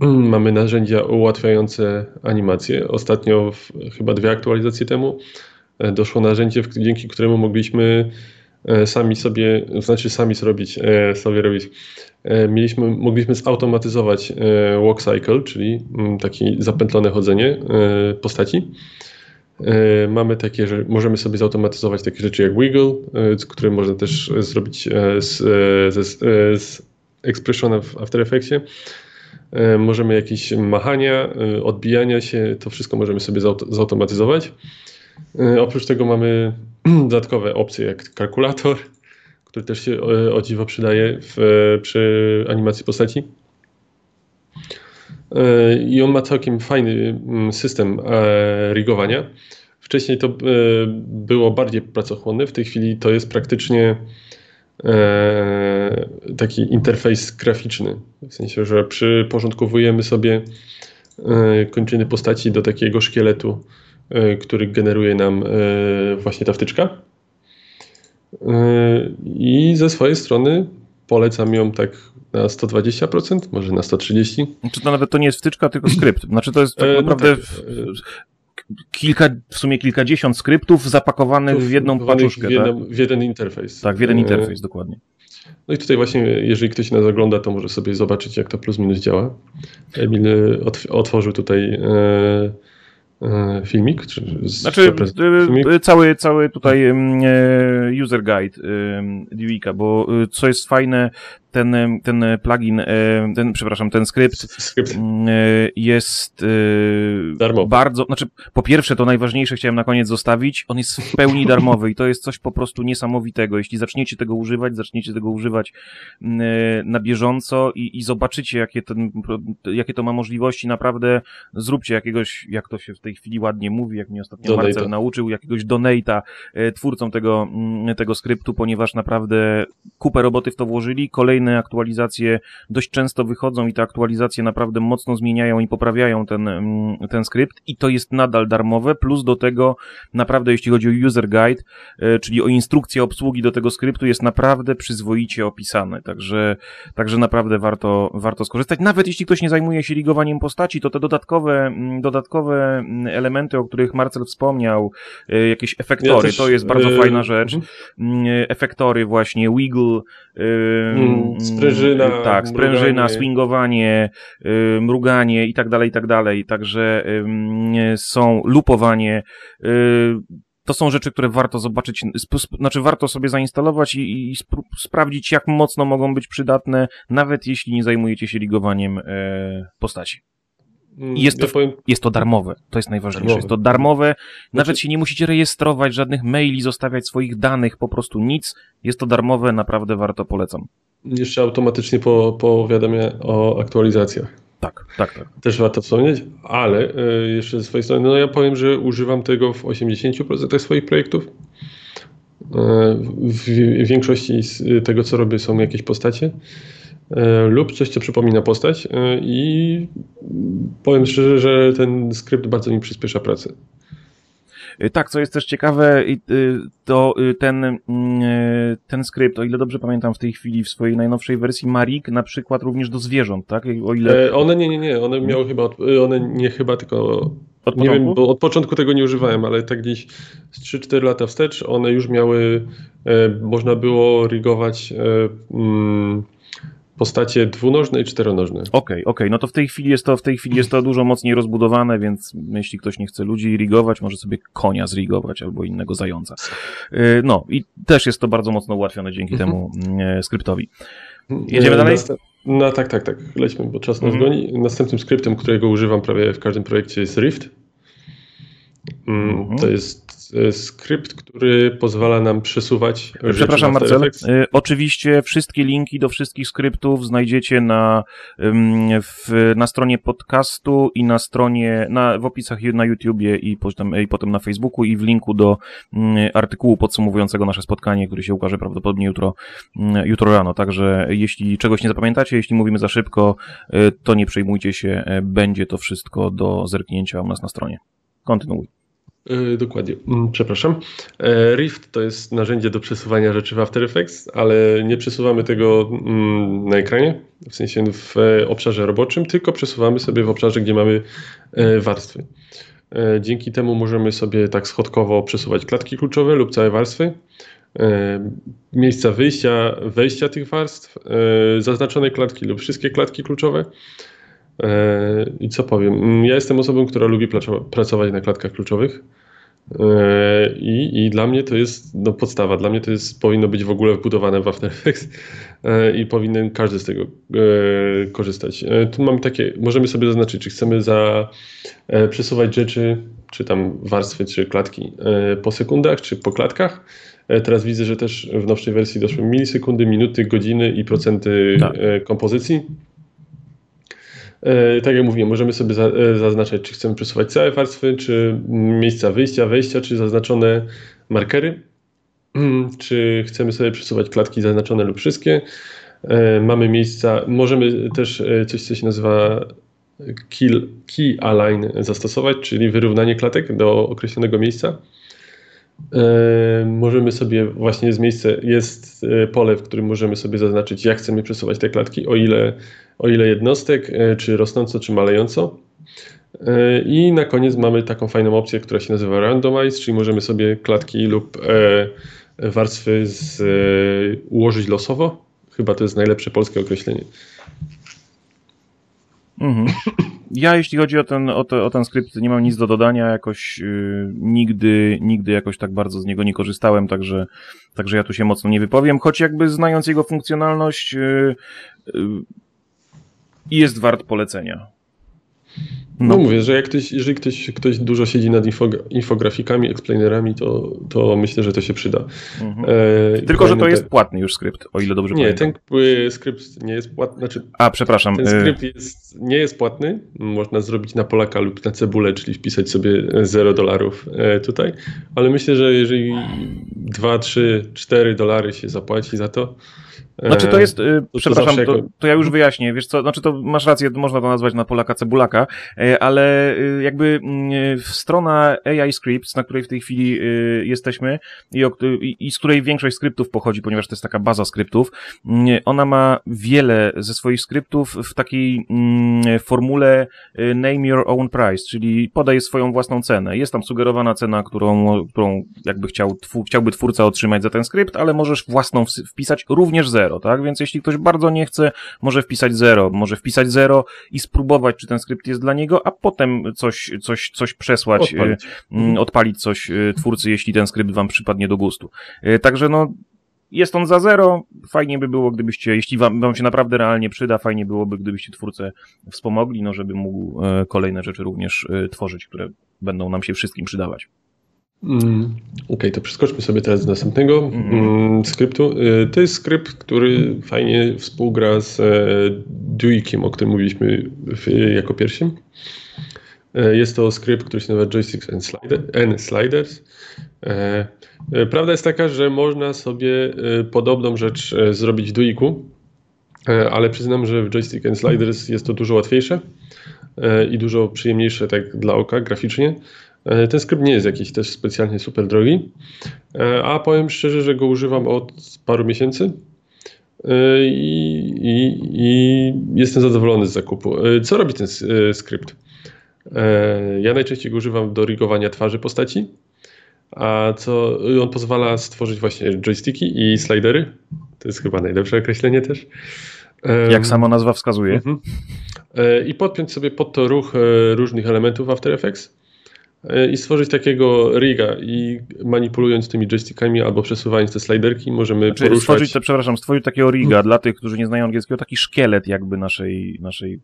Mm, mamy narzędzia ułatwiające animację. Ostatnio, w, chyba dwie aktualizacje temu, e, doszło narzędzie, dzięki któremu mogliśmy e, sami sobie, znaczy sami zrobić, e, sobie robić. Mieliśmy, mogliśmy zautomatyzować walk cycle, czyli mm, takie zapętlone chodzenie postaci. Mamy takie, że możemy sobie zautomatyzować takie rzeczy jak wiggle, które można też zrobić z, z, z Expressiona w After Effectsie. E, możemy jakieś machania, e, odbijania się, to wszystko możemy sobie zautomatyzować. E, oprócz tego mamy dodatkowe opcje jak kalkulator, który też się o dziwo przydaje w, przy animacji postaci. I on ma całkiem fajny mm, system rigowania. Wcześniej to było bardziej pracochłonne, w tej chwili to jest praktycznie E, taki interfejs graficzny. W sensie, że przyporządkowujemy sobie e, kończyny postaci do takiego szkieletu, e, który generuje nam właśnie ta wtyczka. I ze swojej strony polecam ją tak na 120%, może na 130%. Czy to nawet to nie jest wtyczka, tylko skrypt? Znaczy to jest tak no naprawdę no tak kilka, w sumie kilkadziesiąt skryptów zapakowanych w jedną paczuszkę. W, jedną, tak? w jeden interfejs. Tak, w jeden e, interfejs, dokładnie. No i tutaj właśnie, jeżeli ktoś nas ogląda, to może sobie zobaczyć, jak to plus minus działa. Emil otworzył tutaj e, E, filmik? Czy znaczy, e, filmik? E, cały, cały tutaj user guide Duika, bo co jest fajne, ten, ten plugin, ten, przepraszam, ten skrypt, skrypt. jest darmowy. bardzo, znaczy po pierwsze to najważniejsze chciałem na koniec zostawić, on jest w pełni darmowy i to jest coś po prostu niesamowitego. Jeśli zaczniecie tego używać, zaczniecie tego używać na bieżąco i, i zobaczycie, jakie, ten, jakie to ma możliwości, naprawdę zróbcie jakiegoś, jak to się w tej chwili ładnie mówi, jak mnie ostatnio Donate'a. Marcel nauczył, jakiegoś donate'a e, twórcom tego, tego skryptu, ponieważ naprawdę kupę roboty w to włożyli. Kolejne fajne aktualizacje dość często wychodzą i te aktualizacje naprawdę mocno zmieniają i poprawiają ten, mm, ten skrypt i to jest nadal darmowe, plus do tego naprawdę jeśli chodzi o user guide, e, czyli o instrukcję obsługi do tego skryptu jest naprawdę przyzwoicie opisane, także, także naprawdę warto, warto skorzystać. Nawet jeśli ktoś nie zajmuje się ligowaniem postaci, to te dodatkowe, mm, dodatkowe mm, elementy, o których Marcel wspomniał, e, jakieś efektory, ja też, to jest bardzo yy, fajna rzecz. Yy. Efektory właśnie, wiggle, yy, sprężyna, tak, sprężyna, swingowanie, mruganie i tak dalej, i tak dalej. Także są lupowanie, to są rzeczy, które warto zobaczyć, znaczy warto sobie zainstalować i, i sprawdzić, jak mocno mogą być przydatne, nawet jeśli nie zajmujecie się ligowaniem e, postaci. Mm, jest to, ja powiem... jest to darmowe, to jest najważniejsze. Darmowe. Jest to darmowe, nawet znaczy... się nie musicie rejestrować, żadnych maili, zostawiać swoich danych, po prostu nic. Jest to darmowe, naprawdę warto, polecam. Jeszcze automatycznie po, powiadamia o aktualizacjach. Tak, tak, tak. Też warto wspomnieć, ale y, jeszcze ze swojej strony, no ja powiem, że używam tego w 80% swoich projektów. Y, w większości z tego, co robię, są jakieś postacie y, lub coś, co przypomina postać i powiem szczerze, że ten skrypt bardzo mi przyspiesza pracę. Y, tak, co jest też ciekawe, y, to y, ten, mm, ten skrypt, o ile dobrze pamiętam w tej chwili, w swojej najnowszej wersji Marik, na przykład również do zwierząt, tak? O ile... E, one nie, nie, nie, one miały chyba, one nie chyba, tylko od nie wiem, bo od początku tego nie używałem, ale tak gdzieś z 3-4 lata wstecz one już miały, e, można było rigować e, mm, postacie dwunożne i czteronożne. Okej, okay, okej, okay. no to w tej chwili jest to w tej chwili jest to dużo mocniej rozbudowane, więc jeśli ktoś nie chce ludzi rigować, może sobie konia zrigować albo innego zająca. Y, no i też jest to bardzo mocno ułatwione dzięki mhm. temu mm, e, skryptowi. Jedziemy e, dalej? No tak, tak, tak. Lećmy, bo czas nas mhm. goni. Następnym skryptem, którego używam prawie w każdym projekcie jest Rift. Mm, mhm. To jest E, skrypt, który pozwala nam przesuwać. Przepraszam, Marcel. E, oczywiście wszystkie linki do wszystkich skryptów znajdziecie na, w, na stronie podcastu i na stronie, na, w opisach na YouTubie i potem, i potem na Facebooku i w linku do mm, artykułu podsumowującego nasze spotkanie, który się ukaże prawdopodobnie jutro, mm, jutro rano. Także jeśli czegoś nie zapamiętacie, jeśli mówimy za szybko, e, to nie przejmujcie się, będzie to wszystko do zerknięcia u nas na stronie. Kontynuuj. Yy, dokładnie, mm, przepraszam. E, Rift to jest narzędzie do przesuwania rzeczy w After Effects, ale nie przesuwamy tego mm, na ekranie, w sensie w e, obszarze roboczym, tylko przesuwamy sobie w obszarze, gdzie mamy e, warstwy. Dzięki temu możemy sobie tak schodkowo przesuwać klatki kluczowe lub całe warstwy, miejsca wyjścia, wejścia tych warstw, zaznaczone klatki lub wszystkie klatki kluczowe. I co powiem? Ja jestem osobą, która lubi pracować na klatkach kluczowych. E, I, I dla mnie to jest no, podstawa. Dla mnie to jest, powinno być w ogóle wbudowane w After Effects e, i powinien każdy z tego e, korzystać. Tu mamy takie, możemy sobie zaznaczyć, czy chcemy za, przesuwać rzeczy, czy tam warstwy, czy klatki po sekundach, czy po klatkach. Teraz widzę, że też w nowszej wersji doszły milisekundy, minuty, godziny i procenty tak. kompozycji. E, tak jak mówiłem, możemy sobie e, zaznaczać, czy chcemy przesuwać całe warstwy, czy miejsca wyjścia, wejścia, czy zaznaczone markery, czy chcemy sobie przesuwać klatki zaznaczone lub wszystkie. E, mamy miejsca, możemy też coś, co się nazywa key, align zastosować, czyli wyrównanie klatek do określonego miejsca. Możemy sobie właśnie z miejsca, jest pole, w którym możemy sobie zaznaczyć, jak chcemy przesuwać te klatki, o ile o ile jednostek, e, czy rosnąco, czy malejąco. E, I na koniec mamy taką fajną opcję, która się nazywa Randomize, czyli możemy sobie klatki lub e, warstwy z, ułożyć losowo. Chyba to jest najlepsze polskie określenie. Mhm. Ja jeśli chodzi o ten, o, te, o ten skrypt nie mam nic do dodania, jakoś yy, nigdy, nigdy jakoś tak bardzo z niego nie korzystałem, także, także ja tu się mocno nie wypowiem, choć jakby znając jego funkcjonalność yy, yy, i jest wart polecenia. No. no, mówię, że jak ktoś, jeżeli ktoś, ktoś dużo siedzi nad infografikami, explainerami, to, to myślę, że to się przyda. Mhm. E, Tylko, że to jest płatny już skrypt, o ile dobrze nie, pamiętam. Nie, ten skrypt nie jest płatny. Znaczy, A, przepraszam. Ten e, skrypt jest, nie jest płatny. Można zrobić na Polaka lub na cebulę, czyli wpisać sobie 0 dolarów e, tutaj. Ale myślę, że jeżeli 2, 3, 4 dolary się zapłaci za to, znaczy to jest, yy, to przepraszam, to, to, ja już wyjaśnię, wiesz co, znaczy to masz rację, można to nazwać na Polaka cebulaka, yy, ale yy, jakby mm, strona AI Scripts, na której w tej chwili y, jesteśmy i, i, i, z której większość skryptów pochodzi, ponieważ to jest taka baza skryptów, mm, ona ma wiele ze swoich skryptów w takiej mm, formule y, name your own price, czyli podaj swoją własną cenę. Jest tam sugerowana cena, którą, którą jakby chciał, chciałby twórca otrzymać za ten skrypt, ale możesz własną wpisać również zero 0, tak? Więc jeśli ktoś bardzo nie chce, może wpisać 0, może wpisać 0 i spróbować, czy ten skrypt jest dla niego, a potem coś, coś, coś przesłać, odpalić, y, odpalić coś y, twórcy, jeśli ten skrypt wam przypadnie do gustu. Y, także no, jest on za zero. Fajnie by było, gdybyście, jeśli wam, wam się naprawdę realnie przyda, fajnie byłoby, gdybyście twórcę wspomogli, no żeby mógł kolejne rzeczy również tworzyć, które będą nam się wszystkim przydawać. Mm, Okej, okay, to przeskoczmy sobie teraz do następnego mm, skryptu. Y, to jest skrypt, który fajnie współgra z e, Duikiem, o którym mówiliśmy w, jako pierwszym. E, jest to skrypt, który się nazywa Joysticks and, Slider, and Sliders. E, prawda jest taka, że można sobie podobną rzecz zrobić w Duiku, ale przyznam, że w Joystick and Sliders jest to dużo łatwiejsze i dużo przyjemniejsze tak dla oka graficznie. E, ten skrypt nie jest jakiś też specjalnie super drogi, e, a powiem szczerze, że go używam od paru miesięcy e, i, i, i jestem zadowolony z zakupu. Co robi ten skrypt? Ja najczęściej go używam do rigowania twarzy postaci, a co on pozwala stworzyć właśnie joysticki i slidery. To jest chyba najlepsze określenie też. Jak samo nazwa wskazuje. Mhm. I podpiąć sobie pod to ruch różnych elementów After Effects i stworzyć takiego riga i manipulując tymi joystickami albo przesuwając te sliderki możemy znaczy, poruszać... Stworzyć, to, przepraszam, stworzyć takiego riga hmm. dla tych, którzy nie znają angielskiego, taki szkielet jakby naszej, naszej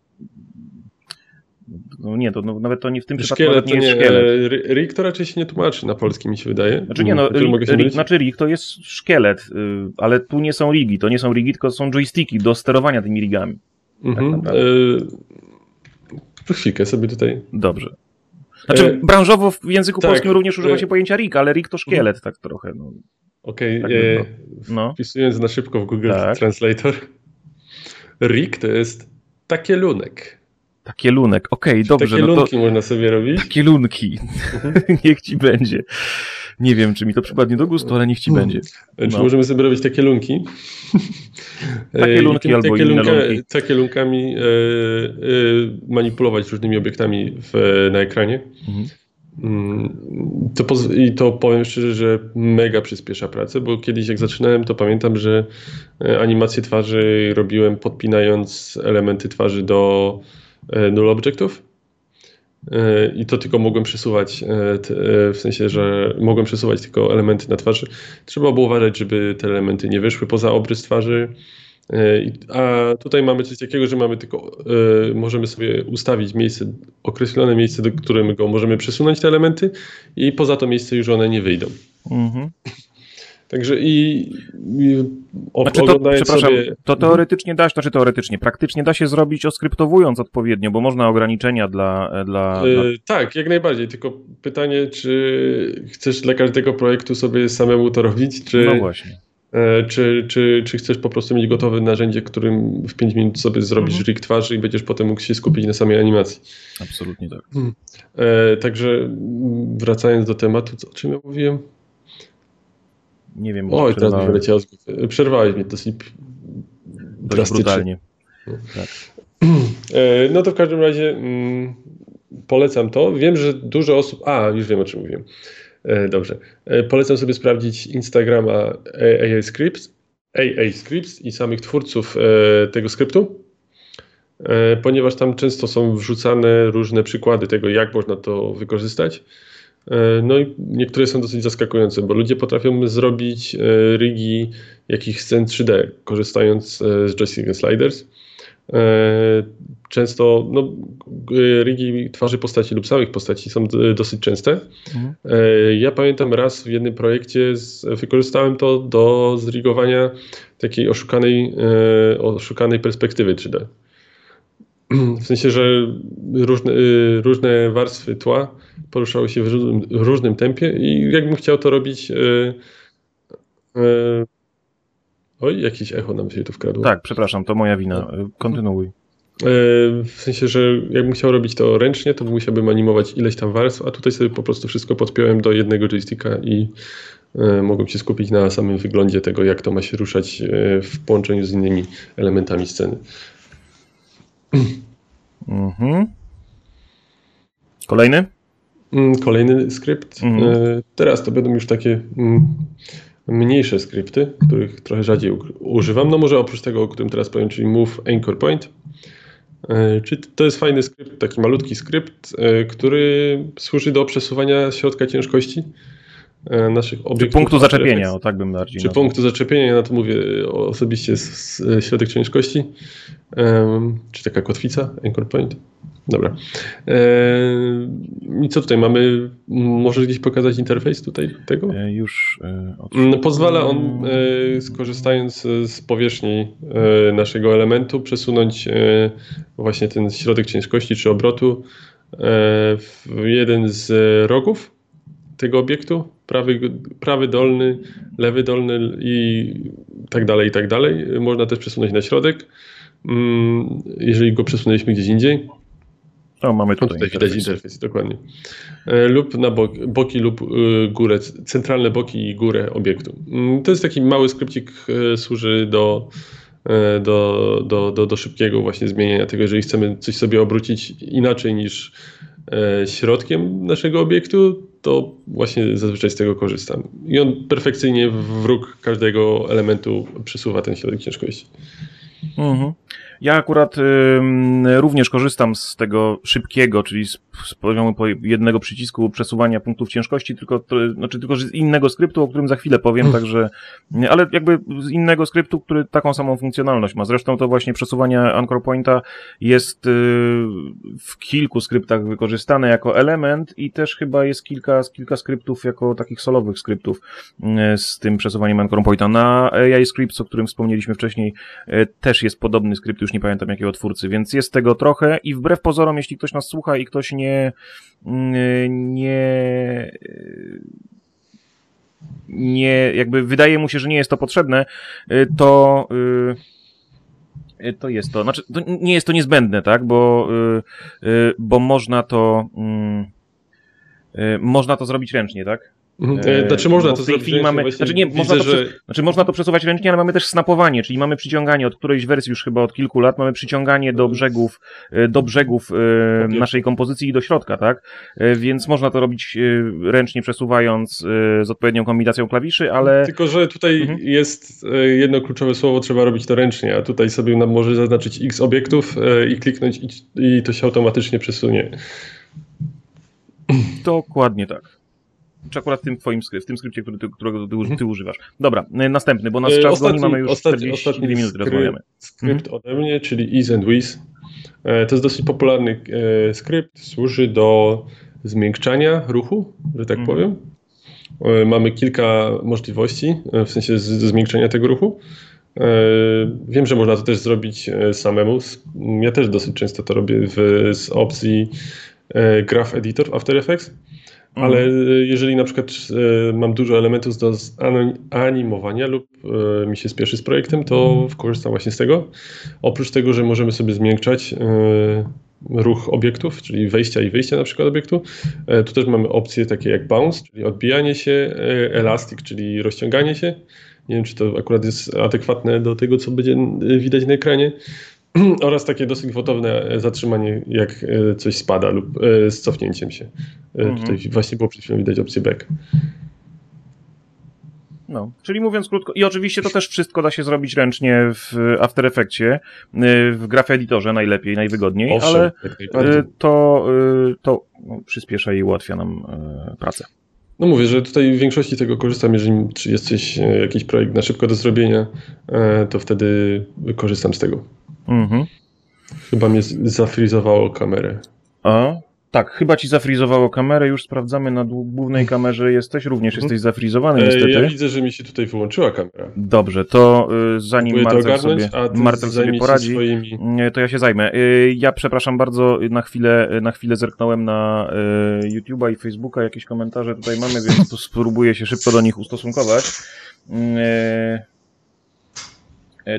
no nie, to no, nawet to nie w tym przypadku szkielet, nie jest nie, szkielet. E, rig to raczej się nie tłumaczy na polski, mi się wydaje. Znaczy nie, no, rig, rig, znaczy rig to jest szkielet, y, ale tu nie są rigi, to nie są rigi, tylko są joysticki do sterowania tymi rigami. Mhm. Tak chwilkę sobie tutaj. Dobrze. Znaczy, e, branżowo w języku tak, polskim również używa e, się pojęcia RIG, ale RIG to szkielet, tak trochę. No. Okej, okay, tak e, no. wpisując na szybko w Google tak. Translator, RIG to jest takielunek. Takielunek, okej, okay, dobrze. Takie no to... można sobie robić. Takie lunki, mhm. niech ci będzie. Nie wiem, czy mi to przypadnie do gustu, ale niech ci będzie. No. Czy możemy sobie robić takie lunki? Takie lunki albo takie inne lunka, lunki. Takie lunkami e, e, manipulować różnymi obiektami w, na ekranie. Mhm. Mm, to I to powiem szczerze, że mega przyspiesza pracę, bo kiedyś jak zaczynałem, to pamiętam, że e, animację twarzy robiłem podpinając elementy twarzy do e, null obiektów E, i to tylko mogłem przesuwać, e, e, w sensie, że mogłem przesuwać tylko elementy na twarzy. Trzeba było uważać, żeby te elementy nie wyszły poza obrys twarzy. A tutaj mamy coś takiego, że mamy tylko, możemy sobie ustawić miejsce, określone miejsce, do którego możemy przesunąć te elementy i poza to miejsce już one nie wyjdą. Mhm. Także i, i znaczy to, przepraszam, sobie... to teoretycznie da się, znaczy teoretycznie, praktycznie da się zrobić oskryptowując odpowiednio, bo można ograniczenia dla... dla, yy, Tak, jak najbardziej, tylko pytanie, czy chcesz dla każdego projektu sobie samemu to robić, czy... No właśnie. E, czy, czy, czy chcesz po prostu mieć gotowe narzędzie, którym w 5 minut sobie zrobisz mhm. rig twarzy i będziesz potem mógł się skupić na samej animacji? Absolutnie tak. Hmm. E, także wracając do tematu, co, o czym ja mówiłem? Nie wiem. Oj, teraz mi wyleciało z głowy. Przerwałeś mi dosyć drastycznie. Brutalnie. No. Tak. E, no to w każdym razie mm, polecam to. Wiem, że dużo osób... A, już wiem o czym mówiłem. E, dobrze. E, polecam sobie sprawdzić Instagrama AI Scripts, AA Scripts i samych twórców tego skryptu, ponieważ tam często są wrzucane różne przykłady tego, jak można to wykorzystać. E, no i niektóre są dosyć zaskakujące, bo ludzie potrafią zrobić e, rigi jakichś scen 3D, korzystając e, z joystick sliders. Często no, rigi twarzy postaci lub samych postaci są dosyć częste. Mhm. Ja pamiętam raz w jednym projekcie z, wykorzystałem to do zrigowania takiej oszukanej, oszukanej perspektywy 3D. W sensie, że różne, y, różne warstwy tła poruszały się w różnym, różnym tempie i jakbym chciał to robić. Yy, yy, oj, jakieś echo nam się tu wkradło. Tak, przepraszam, to moja wina. Kontynuuj. W sensie, że jakbym chciał robić to ręcznie, to musiałbym animować ileś tam warstw, a tutaj sobie po prostu wszystko podpiąłem do jednego joysticka i mogłem się skupić na samym wyglądzie tego, jak to ma się ruszać w połączeniu z innymi elementami sceny. Mhm. Kolejny? Mm, kolejny skrypt. Mhm. E, teraz to będą już takie mm, mniejsze skrypty, których trochę rzadziej używam. No może oprócz tego, o którym teraz powiem, czyli Move Anchor Point. E, czyli to jest fajny skrypt, taki malutki skrypt, e, który służy do przesuwania środka ciężkości naszych obiektów. Czy punktu zaczepienia, o tak bym bardziej Czy nazwał. punktu zaczepienia, ja na to mówię osobiście z, z środek ciężkości. Um, czy taka kotwica, anchor point. Dobra. I co tutaj mamy? Może gdzieś pokazać interfejs tutaj tego? E, już. E, Pozwala on, e, skorzystając z powierzchni naszego elementu, przesunąć właśnie ten środek ciężkości czy obrotu w jeden z rogów tego obiektu, prawy, prawy dolny, lewy dolny i tak dalej, i tak dalej. Można też przesunąć na środek, mm, jeżeli go przesunęliśmy gdzieś indziej. O, mamy tutaj, tutaj widać interfejs, dokładnie. E, lub na bok, boki lub e, górę, centralne boki i górę obiektu. Mm, to jest taki mały skrypcik, e, służy do, do, do, do, do szybkiego właśnie zmienienia tego, jeżeli chcemy coś sobie obrócić inaczej niż środkiem naszego obiektu, to właśnie zazwyczaj z tego korzystam. I on perfekcyjnie w róg każdego elementu przesuwa ten środek ciężkości. Mhm. Ja akurat y, również korzystam z tego szybkiego, czyli z, z poziomu jednego przycisku przesuwania punktów ciężkości, tylko, to, znaczy, tylko z innego skryptu, o którym za chwilę powiem, mm. także, ale jakby z innego skryptu, który taką samą funkcjonalność ma. Zresztą to właśnie przesuwanie Anchor Pointa jest y, w kilku skryptach wykorzystane jako element i też chyba jest kilka, kilka skryptów jako takich solowych skryptów y, z tym przesuwaniem Anchor Pointa. Na AI Scripts, o którym wspomnieliśmy wcześniej, y, też jest podobny skrypt, już nie pamiętam jakiego twórcy, więc jest tego trochę i wbrew pozorom, jeśli ktoś nas słucha i ktoś nie mm, nie nie, jakby wydaje mu się, że nie jest to potrzebne, to y, to jest to, znaczy to nie jest to niezbędne, tak, bo, y, y, bo można to mm, można to zrobić ręcznie, tak? Mhm. E, znaczy można to zrobić mamy, znaczy nie, widzę, można to, że... znaczy można to przesuwać ręcznie, ale mamy też snapowanie, czyli mamy przyciąganie od którejś wersji już chyba od kilku lat, mamy przyciąganie do brzegów, e, do brzegów e, naszej kompozycji i do środka, tak? Więc można to robić ręcznie przesuwając z odpowiednią kombinacją klawiszy, ale... Tylko, że tutaj mhm. jest jedno kluczowe słowo, trzeba robić to ręcznie, a tutaj sobie nam może zaznaczyć x obiektów i kliknąć i, i to się automatycznie przesunie. Dokładnie tak. Czy akurat w tym twoim w tym skrypcie, który ty, którego ty, ty, używasz. Dobra, y, następny, bo nasz y, czas ostatni, goni, mamy już ostatni, 42 minuty, rozmawiamy. Skrypt mhm. ode mnie, czyli Ease and Wiz. E, to jest dosyć popularny e, skrypt, służy do zmiękczania ruchu, że tak mhm. powiem. E, mamy kilka możliwości, w sensie zmiękczenia tego ruchu. Wiem, że można to też zrobić samemu. Ja też dosyć często to robię w, z opcji Graph Editor w After Effects. Ale mhm. e, jeżeli na przykład e, mam dużo elementów do animowania lub e, mi się spieszy z projektem, to mhm. korzystam właśnie z tego. Oprócz tego, że możemy sobie zmiękczać ruch obiektów, czyli wejścia i wyjścia na przykład obiektu. Tu też mamy opcje takie jak bounce, czyli odbijanie się, elastic, czyli rozciąganie się. Nie wiem, czy to akurat jest adekwatne do tego, co będzie widać na ekranie. oraz takie dosyć gwałtowne zatrzymanie, jak e, coś spada lub e, z cofnięciem się. E, mhm. Tutaj właśnie było przed chwilą widać opcję back. No, czyli mówiąc krótko, i oczywiście to też wszystko da się zrobić ręcznie w After Effectsie, w Graph Editorze najlepiej, najwygodniej, Owszem, ale to, to no, przyspiesza i ułatwia nam pracę. No mówię, że tutaj w większości tego korzystam, jeżeli jest coś, jakiś projekt na szybko do zrobienia, to wtedy korzystam z tego. Mhm. Chyba mnie zafrizowało kamerę. A, tak, chyba ci zafrizowało kamerę, już sprawdzamy na głównej kamerze jesteś, również jesteś zafrizowany E, niestety. Ja widzę, że mi się tutaj wyłączyła kamera. Dobrze, to y, zanim ogarnąć, sobie, Marcel sobie poradzi, swoimi... y, to ja się zajmę. Y, Ja przepraszam bardzo, na chwilę, na chwilę zerknąłem na y, YouTube'a i Facebooka, jakieś komentarze tutaj mamy, więc spróbuję się szybko do nich ustosunkować. Y,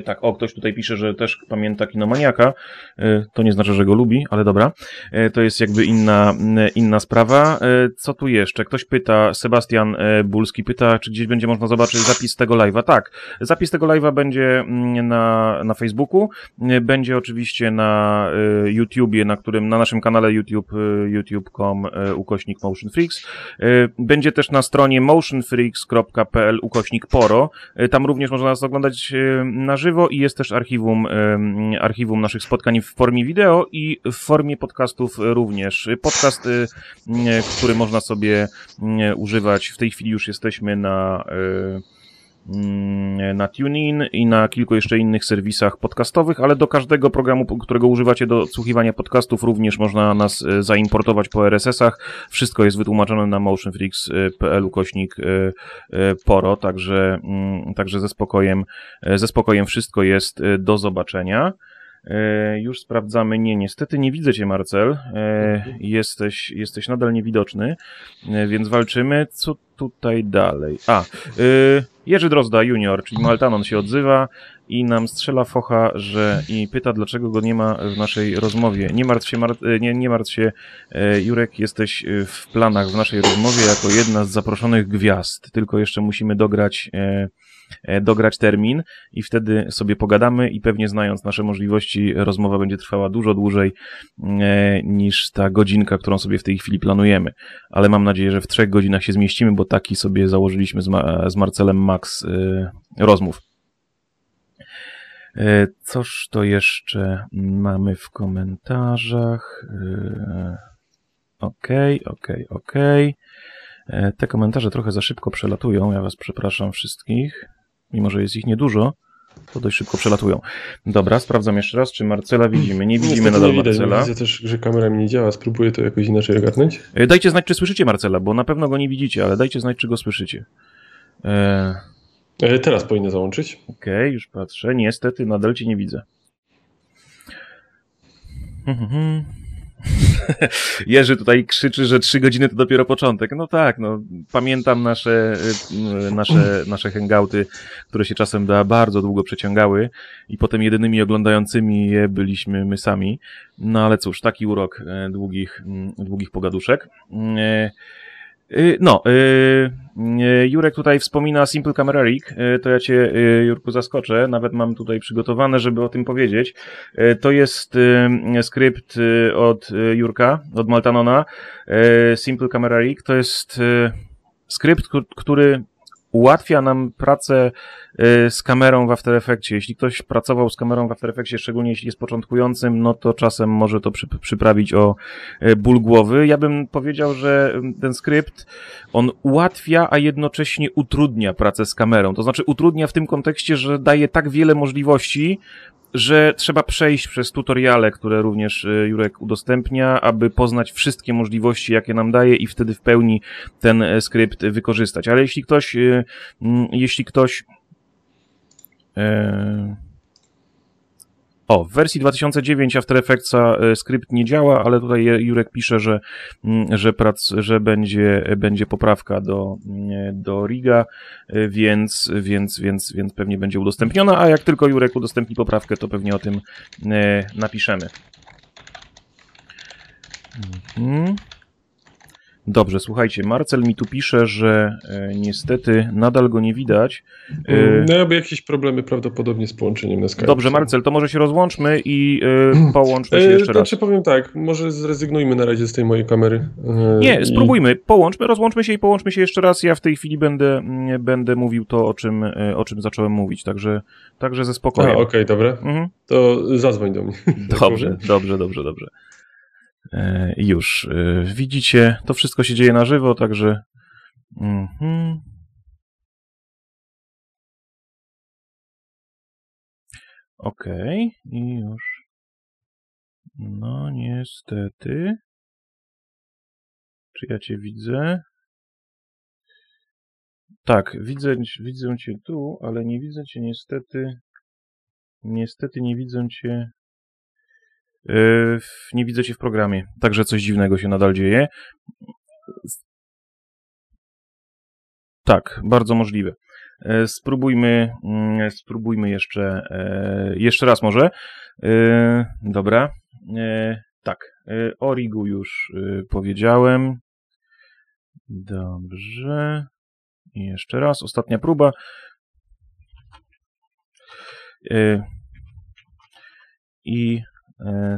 Tak, o, ktoś tutaj pisze, że też pamięta kinomaniaka. E, To nie znaczy, że go lubi, ale dobra. E, To jest jakby inna, inna sprawa. E, Co tu jeszcze? Ktoś pyta, Sebastian e, Bulski pyta, czy gdzieś będzie można zobaczyć zapis tego live'a. Tak, zapis tego live'a będzie mm, na, na Facebooku, e, będzie oczywiście na e, YouTubie, na którym, na naszym kanale YouTube, e, youtube.com e, ukośnik motionfreaks. E, Będzie też na stronie motionfreaks.pl ukośnik poro. E, Tam również można nas oglądać e, na żywo i jest też archiwum, archiwum naszych spotkań w formie wideo i w formie podcastów również. Podcast, e, m, który można sobie m, używać. W tej chwili już jesteśmy na na TuneIn i na kilku jeszcze innych serwisach podcastowych, ale do każdego programu, którego używacie do słuchiwania podcastów, również można nas e, zaimportować po RSS-ach. Wszystko jest wytłumaczone na motionfreaks.pl ukośnik e, e, poro, także, mm, także ze spokojem, ze spokojem wszystko jest do zobaczenia. E, Już sprawdzamy. Nie, niestety nie widzę cię, Marcel. E, Jesteś, jesteś nadal niewidoczny, e, więc walczymy. Co tutaj dalej? A, Jerzy Drozda junior, czyli Maltanon się odzywa i nam strzela focha, że i pyta, dlaczego go nie ma w naszej rozmowie. Nie martw się, Mar- nie, nie martw się, Jurek, jesteś w planach w naszej rozmowie jako jedna z zaproszonych gwiazd. Tylko jeszcze musimy dograć, dograć termin i wtedy sobie pogadamy i pewnie znając nasze możliwości, rozmowa będzie trwała dużo dłużej e, niż ta godzinka, którą sobie w tej chwili planujemy. Ale mam nadzieję, że w trzech godzinach się zmieścimy, bo taki sobie założyliśmy z, Ma- z Marcelem Max e, rozmów. E, Coż to jeszcze mamy w komentarzach? E, Okej, okej, okej. E, Te komentarze trochę za szybko przelatują. Ja Was przepraszam wszystkich. Mimo, że jest ich niedużo, to dość szybko przelatują. Dobra, sprawdzam jeszcze raz, czy Marcela widzimy. Nie widzimy Niestety nadal nie widać, Marcela. Widzę też, że kamera mi nie działa. Spróbuję to jakoś inaczej ogarnąć. E, Dajcie znać, czy słyszycie Marcela, bo na pewno go nie widzicie, ale dajcie znać, czy go słyszycie. E, E, Teraz powinno załączyć. Okej, już patrzę. Niestety nadal cię nie widzę. Jerzy tutaj krzyczy, że trzy godziny to dopiero początek. No tak, no pamiętam nasze, y, nasze, nasze hangouty, które się czasem da bardzo długo przeciągały i potem jedynymi oglądającymi je byliśmy my sami. No ale cóż, taki urok e, długich, mm, długich pogaduszek. Y, No, y, y, Jurek tutaj wspomina Simple Camera Rig, to ja cię, Jurku, zaskoczę, nawet mam tutaj przygotowane, żeby o tym powiedzieć. To jest skrypt od Jurka, od Maltanona, Simple Camera Rig, to jest skrypt, który ułatwia nam pracę y, z kamerą w After Effectsie. Jeśli ktoś pracował z kamerą w After Effectsie, szczególnie jeśli jest początkującym, no to czasem może to przy, przyprawić o y, ból głowy. Ja bym powiedział, że mm, ten skrypt, on ułatwia, a jednocześnie utrudnia pracę z kamerą. To znaczy utrudnia w tym kontekście, że daje tak wiele możliwości, że trzeba przejść przez tutoriale, które również y, Jurek udostępnia, aby poznać wszystkie możliwości, jakie nam daje i wtedy w pełni ten skrypt wykorzystać. Ale jeśli ktoś, mm, jeśli ktoś e, o, w wersji 2009 After Effectsa e, skrypt nie działa, ale tutaj Jurek pisze, że, mm, że, prac, że będzie, będzie poprawka do, mm, do Riga, e, więc, więc, więc, więc pewnie będzie udostępniona, a jak tylko Jurek udostępni poprawkę, to pewnie o tym napiszemy. Mhm. Dobrze, słuchajcie, Marcel mi tu pisze, że e, niestety nadal go nie widać. E, No jakby jakieś problemy prawdopodobnie z połączeniem na Skype. Dobrze, Marcel, to może się rozłączmy i e, połączmy się E, jeszcze raz. Znaczy powiem tak, może zrezygnujmy na razie z tej mojej kamery. e, Nie, i- spróbujmy, połączmy, rozłączmy się i połączmy się jeszcze raz. Ja w tej chwili będę, mm, będę mówił to, o czym, e, o czym zacząłem mówić, także, także ze spokojem. okej, dobra. Mhm. To zadzwoń do mnie. Dobrze, dobrze, dobrze, dobrze. E, już. E, widzicie, to wszystko się dzieje na żywo, także. Mhm. Okej, i już. No, niestety. Czy ja cię widzę? Tak, widzę, widzę cię tu, ale nie widzę cię niestety. Niestety nie widzę cię. Yy, nie widzę cię w programie. Także coś dziwnego się nadal dzieje. Tak, bardzo możliwe. E, spróbujmy, mm, spróbujmy jeszcze, e, jeszcze raz może. E, dobra. Tak, Origu już powiedziałem. Dobrze. Jeszcze raz, ostatnia próba. I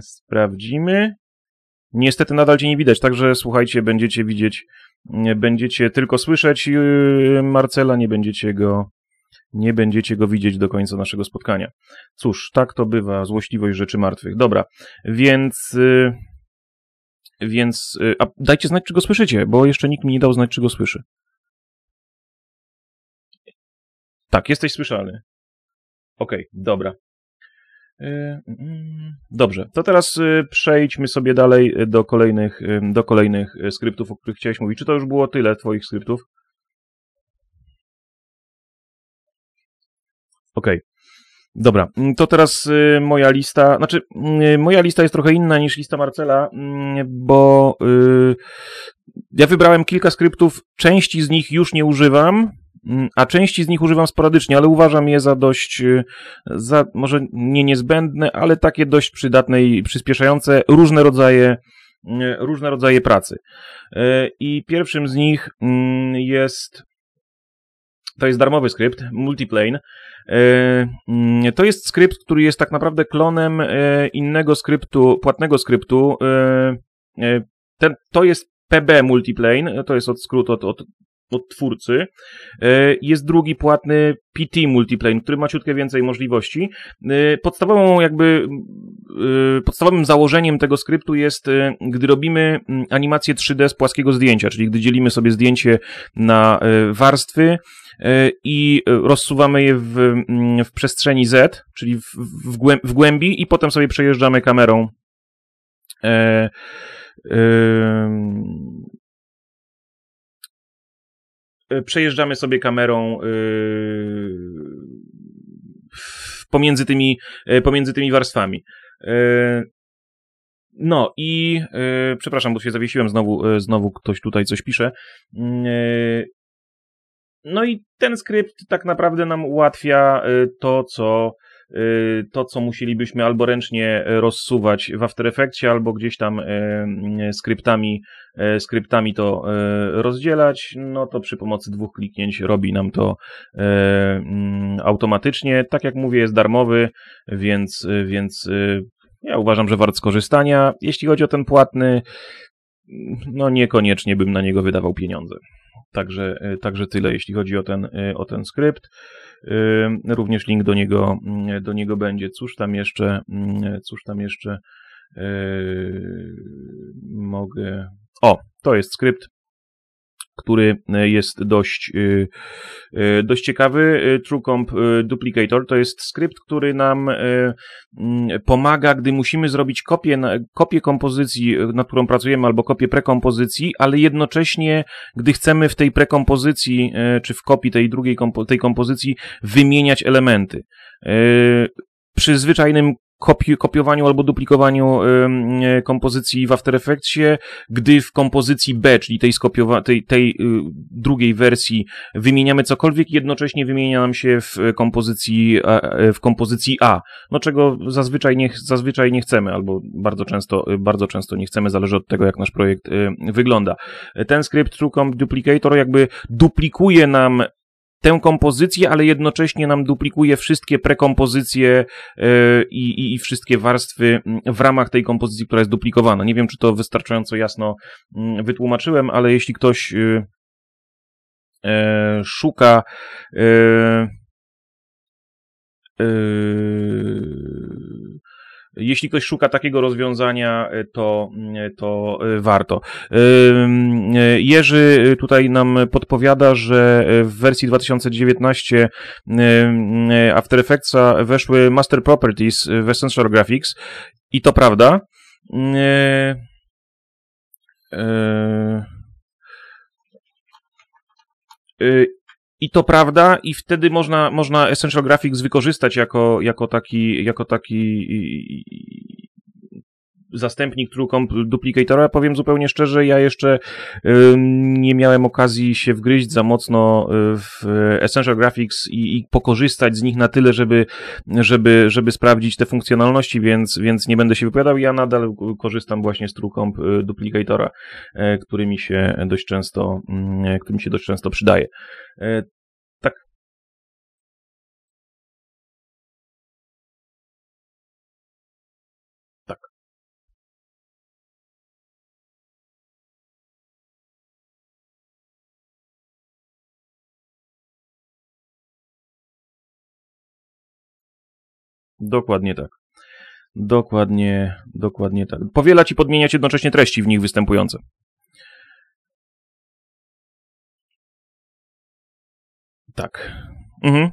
sprawdzimy. Niestety nadal cię nie widać, także słuchajcie, będziecie widzieć będziecie tylko słyszeć yy, Marcela, nie będziecie go nie będziecie go widzieć do końca naszego spotkania. Cóż, tak to bywa, złośliwość rzeczy martwych. Dobra, więc yy, więc yy, a dajcie znać, czy go słyszycie, bo jeszcze nikt mi nie dał znać, czy go słyszy. Tak, jesteś słyszalny. Okej, okay, dobra. E, mm, dobrze, to teraz e, przejdźmy sobie dalej do kolejnych, do kolejnych skryptów, o których chciałeś mówić. Czy to już było tyle twoich skryptów? Okay. Dobra, mm, to teraz moja lista, znaczy moja lista jest trochę inna niż lista Marcela, mm, bo ja wybrałem kilka skryptów, części z nich już nie używam, Mm, a części z nich używam sporadycznie, ale uważam je za dość, y, za może nie niezbędne, ale takie dość przydatne i przyspieszające różne rodzaje, y, różne rodzaje pracy. Y, I pierwszym z nich mm, jest, to jest darmowy skrypt, Multiplane. Mm, to jest skrypt, który jest tak naprawdę klonem innego skryptu, płatnego skryptu. Ten, to jest PB Multiplane, to jest od skrót od, od od twórcy. E, jest drugi płatny PT Multiplane, który ma ciutkę więcej możliwości. E, podstawową jakby e, podstawowym założeniem tego skryptu jest, gdy robimy animację 3D z płaskiego zdjęcia, czyli gdy dzielimy sobie zdjęcie na warstwy i rozsuwamy je w, w przestrzeni Z, czyli w, w, głęb w głębi i potem sobie przejeżdżamy kamerą przejeżdżamy sobie kamerą yy, pomiędzy, tymi, e, pomiędzy tymi warstwami. No i przepraszam, bo się zawiesiłem, znowu, znowu ktoś tutaj coś pisze. No i ten skrypt tak naprawdę nam ułatwia to, co Y, to, co musielibyśmy albo ręcznie rozsuwać w After Effectsie, albo gdzieś tam y, y, skryptami, skryptami to rozdzielać, no to przy pomocy dwóch kliknięć robi nam to automatycznie. Tak jak mówię, jest darmowy, więc, więc ja uważam, że wart skorzystania. Jeśli chodzi o ten płatny, no niekoniecznie bym na niego wydawał pieniądze. Także, także tyle, jeśli chodzi o ten, o ten skrypt. Również link do niego, mm, do niego będzie. Cóż tam jeszcze, mm, cóż tam jeszcze mogę. O, to jest skrypt który e, jest dość, e, e, dość ciekawy. TrueComp Duplicator to jest skrypt, który nam pomaga, gdy musimy zrobić kopię, kopię kompozycji, nad którą pracujemy, albo kopię prekompozycji, ale jednocześnie, gdy chcemy w tej prekompozycji, czy w kopii tej drugiej tej kompozycji wymieniać elementy. Przy zwyczajnym kopi kopiowaniu albo duplikowaniu y, kompozycji w After Effectsie, gdy w kompozycji B, czyli tej, tej, tej y, drugiej wersji wymieniamy cokolwiek, jednocześnie wymienia nam się w kompozycji, e, w kompozycji A, no czego zazwyczaj nie, zazwyczaj nie chcemy, albo bardzo często, bardzo często nie chcemy, zależy od tego, jak nasz projekt y, wygląda. Ten skrypt TrueComp Duplicator jakby duplikuje nam tę kompozycję, ale jednocześnie nam duplikuje wszystkie prekompozycje yy, i, i wszystkie warstwy w ramach tej kompozycji, która jest duplikowana. Nie wiem, czy to wystarczająco jasno yy, wytłumaczyłem, ale jeśli ktoś yy, szuka jeśli ktoś szuka takiego rozwiązania, e, to, e, to e, warto. Jerzy tutaj nam podpowiada, że w wersji 2019 After Effectsa weszły Master Properties w Essential Graphics i to prawda. I to prawda, i wtedy można, można Essential Graphics wykorzystać jako, jako taki, jako taki zastępnik TrueComp Duplicatora. Powiem zupełnie szczerze, ja jeszcze nie miałem okazji się wgryźć za mocno y, w Essential Graphics i, i pokorzystać z nich na tyle, żeby, żeby, żeby sprawdzić te funkcjonalności, więc, więc nie będę się wypowiadał. Ja nadal korzystam właśnie z TrueComp y, Duplicatora, y, który mi się dość często, który mi się dość często przydaje. Dokładnie tak. Dokładnie, dokładnie tak. Powielać i podmieniać jednocześnie treści w nich występujące. Tak. Mhm.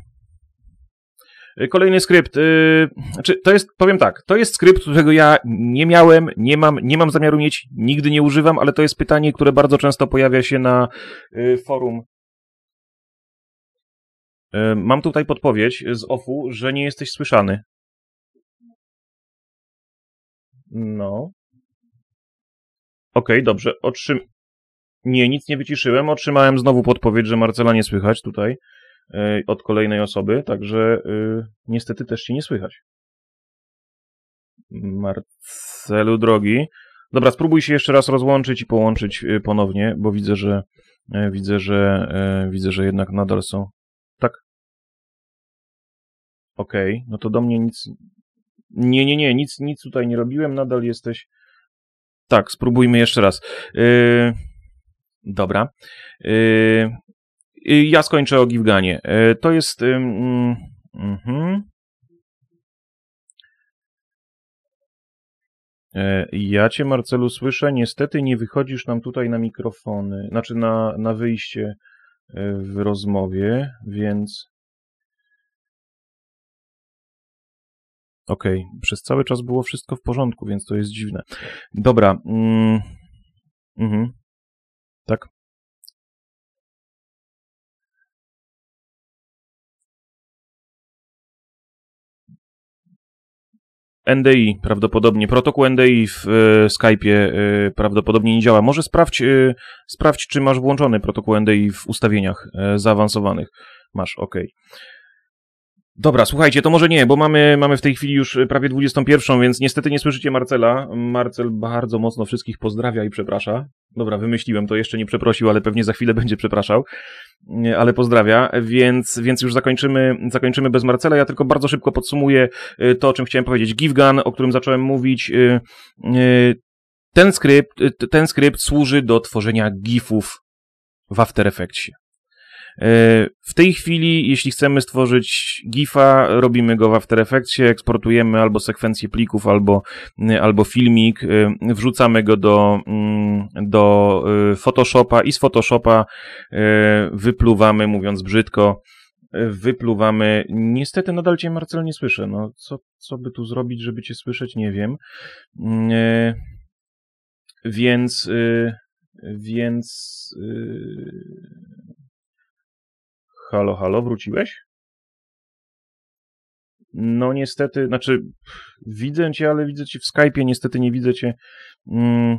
Kolejny skrypt. Yy, znaczy, to jest, powiem tak, to jest skrypt, którego ja nie miałem, nie mam, nie mam zamiaru mieć, nigdy nie używam, ale to jest pytanie, które bardzo często pojawia się na yy, forum. Mam tutaj podpowiedź z OFU, że nie jesteś słyszany. No. Okej, okay, dobrze. Otrzym... Nie, nic nie wyciszyłem. Otrzymałem znowu podpowiedź, że Marcela nie słychać tutaj yy, od kolejnej osoby, także yy, niestety też się nie słychać. Marcelu drogi. Dobra, spróbuj się jeszcze raz rozłączyć i połączyć yy, ponownie, bo widzę, że widzę, że widzę, że jednak nadal są. Tak. Okej, okay, no to do mnie nic nie, nie, nie, nic, nic tutaj nie robiłem, nadal jesteś. Tak, spróbujmy jeszcze raz. Yy, dobra. Yy, ja skończę o Givganie. Yy, to jest. Yy, yy, Ja cię, Marcelu, słyszę. Niestety nie wychodzisz nam tutaj na mikrofony, znaczy na, na wyjście w rozmowie, więc Okej, okay. przez cały czas było wszystko w porządku, więc to jest dziwne. Dobra. Mm, mhm. Tak. NDI prawdopodobnie, protokół NDI w y, Skype'ie y, prawdopodobnie nie działa. Może sprawdź, y, sprawdź, czy masz włączony protokół NDI w ustawieniach zaawansowanych. Masz, ok. Dobra, słuchajcie, to może nie, bo mamy, mamy w tej chwili już prawie 21, więc niestety nie słyszycie Marcela. Marcel bardzo mocno wszystkich pozdrawia i przeprasza. Dobra, wymyśliłem to, jeszcze nie przeprosił, ale pewnie za chwilę będzie przepraszał, ale pozdrawia, więc, więc już zakończymy, zakończymy bez Marcela. Ja tylko bardzo szybko podsumuję y, to, o czym chciałem powiedzieć. GIFGAN, o którym zacząłem mówić, ten skrypt, ten skrypt służy do tworzenia GIFów w After Effectsie. E, w tej chwili, jeśli chcemy stworzyć GIFa, robimy go w After Effectsie, eksportujemy albo sekwencję plików, albo, e, albo filmik, e, wrzucamy go do, mm, do Photoshopa i z Photoshopa wypluwamy, mówiąc brzydko, wypluwamy. Niestety nadal cię, Marcel, nie słyszę. No, co, co by tu zrobić, żeby cię słyszeć, nie wiem. Mm, więc, więc Halo, halo, wróciłeś? No niestety, znaczy widzę cię, ale widzę cię w Skype'ie, niestety nie widzę cię. Mm.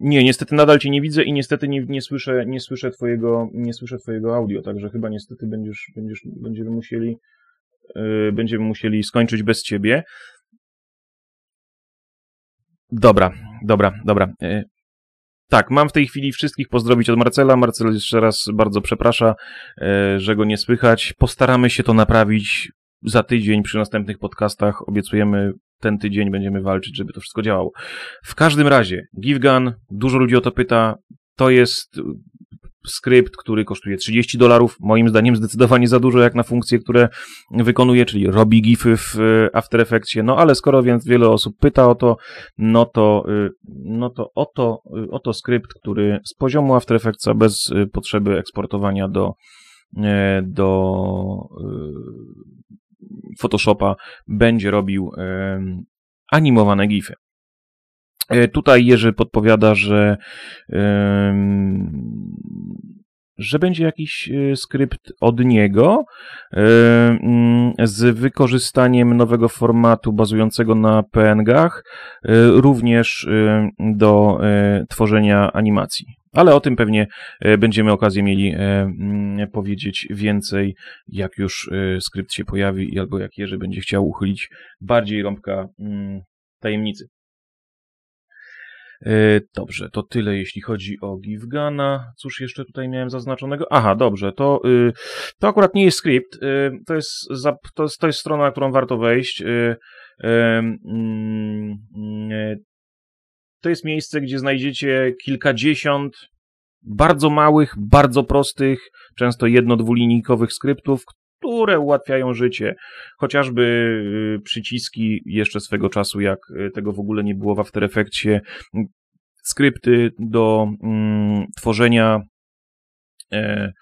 Nie, niestety nadal cię nie widzę i niestety nie, nie, słyszę, nie słyszę twojego, nie słyszę twojego audio, także chyba niestety będziesz, będziesz, będziemy musieli, yy, będziemy musieli skończyć bez ciebie. Dobra, dobra, dobra. Yy, tak, mam w tej chwili wszystkich pozdrowić od Marcela. Marcel jeszcze raz bardzo przeprasza, e, że go nie słychać. Postaramy się to naprawić za tydzień przy następnych podcastach. Obiecujemy, ten tydzień będziemy walczyć, żeby to wszystko działało. W każdym razie, GiveGun, dużo ludzi o to pyta. To jest skrypt, który kosztuje 30 dolarów, moim zdaniem zdecydowanie za dużo jak na funkcje, które wykonuje, czyli robi gify w e, After Effectsie, no ale skoro więc wiele osób pyta o to, no to, e, no to oto, e, oto skrypt, który z poziomu After Effectsa bez potrzeby eksportowania do do Photoshopa będzie robił animowane gify. Tutaj Jerzy podpowiada, że że będzie jakiś e, skrypt od niego e, mm, z wykorzystaniem nowego formatu bazującego na PNG-ach, e, również do tworzenia animacji. Ale o tym pewnie będziemy okazję mieli mm, powiedzieć więcej, jak już skrypt się pojawi, albo jak Jerzy będzie chciał uchylić bardziej rąbka mm, tajemnicy. E, dobrze, to tyle jeśli chodzi o Givgana. Cóż jeszcze tutaj miałem zaznaczonego? Aha, dobrze, to, y, to akurat nie jest skrypt, y, to jest, to jest, to jest strona, na którą warto wejść. Y, mm, to jest miejsce, gdzie znajdziecie kilkadziesiąt bardzo małych, bardzo prostych, często jedno-dwulinijkowych skryptów, które ułatwiają życie. Chociażby y, przyciski jeszcze swego czasu, jak y, tego w ogóle nie było w After Effectsie, skrypty do mm, tworzenia e,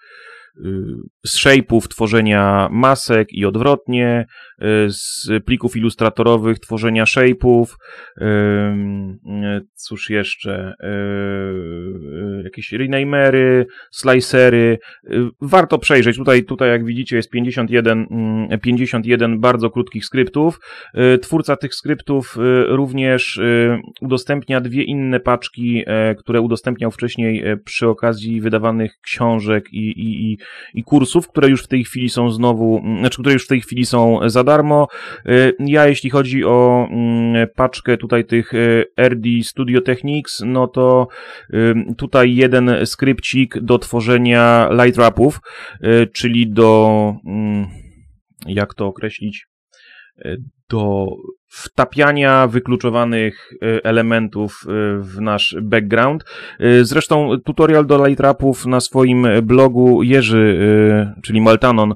z shape'ów tworzenia masek i odwrotnie, y, z plików ilustratorowych tworzenia shape'ów, cóż jeszcze, y, y, jakieś renamery, slicery, warto przejrzeć, tutaj, tutaj jak widzicie jest 51, 51 mm, bardzo krótkich skryptów, twórca tych skryptów również udostępnia dwie inne paczki, e, które udostępniał wcześniej e, przy okazji wydawanych książek i, i, i i kursów, które już w tej chwili są znowu, mm, znaczy, które już w tej chwili są za darmo. Y, ja, jeśli chodzi o mm, paczkę tutaj tych y, RD Studio Techniques, no to y, tutaj jeden skrypcik do tworzenia light wrapów, czyli do, mm, jak to określić, do wtapiania wykluczowanych e, elementów e, w nasz background. E, zresztą tutorial do lightrapów na swoim blogu Jerzy, czyli Maltanon,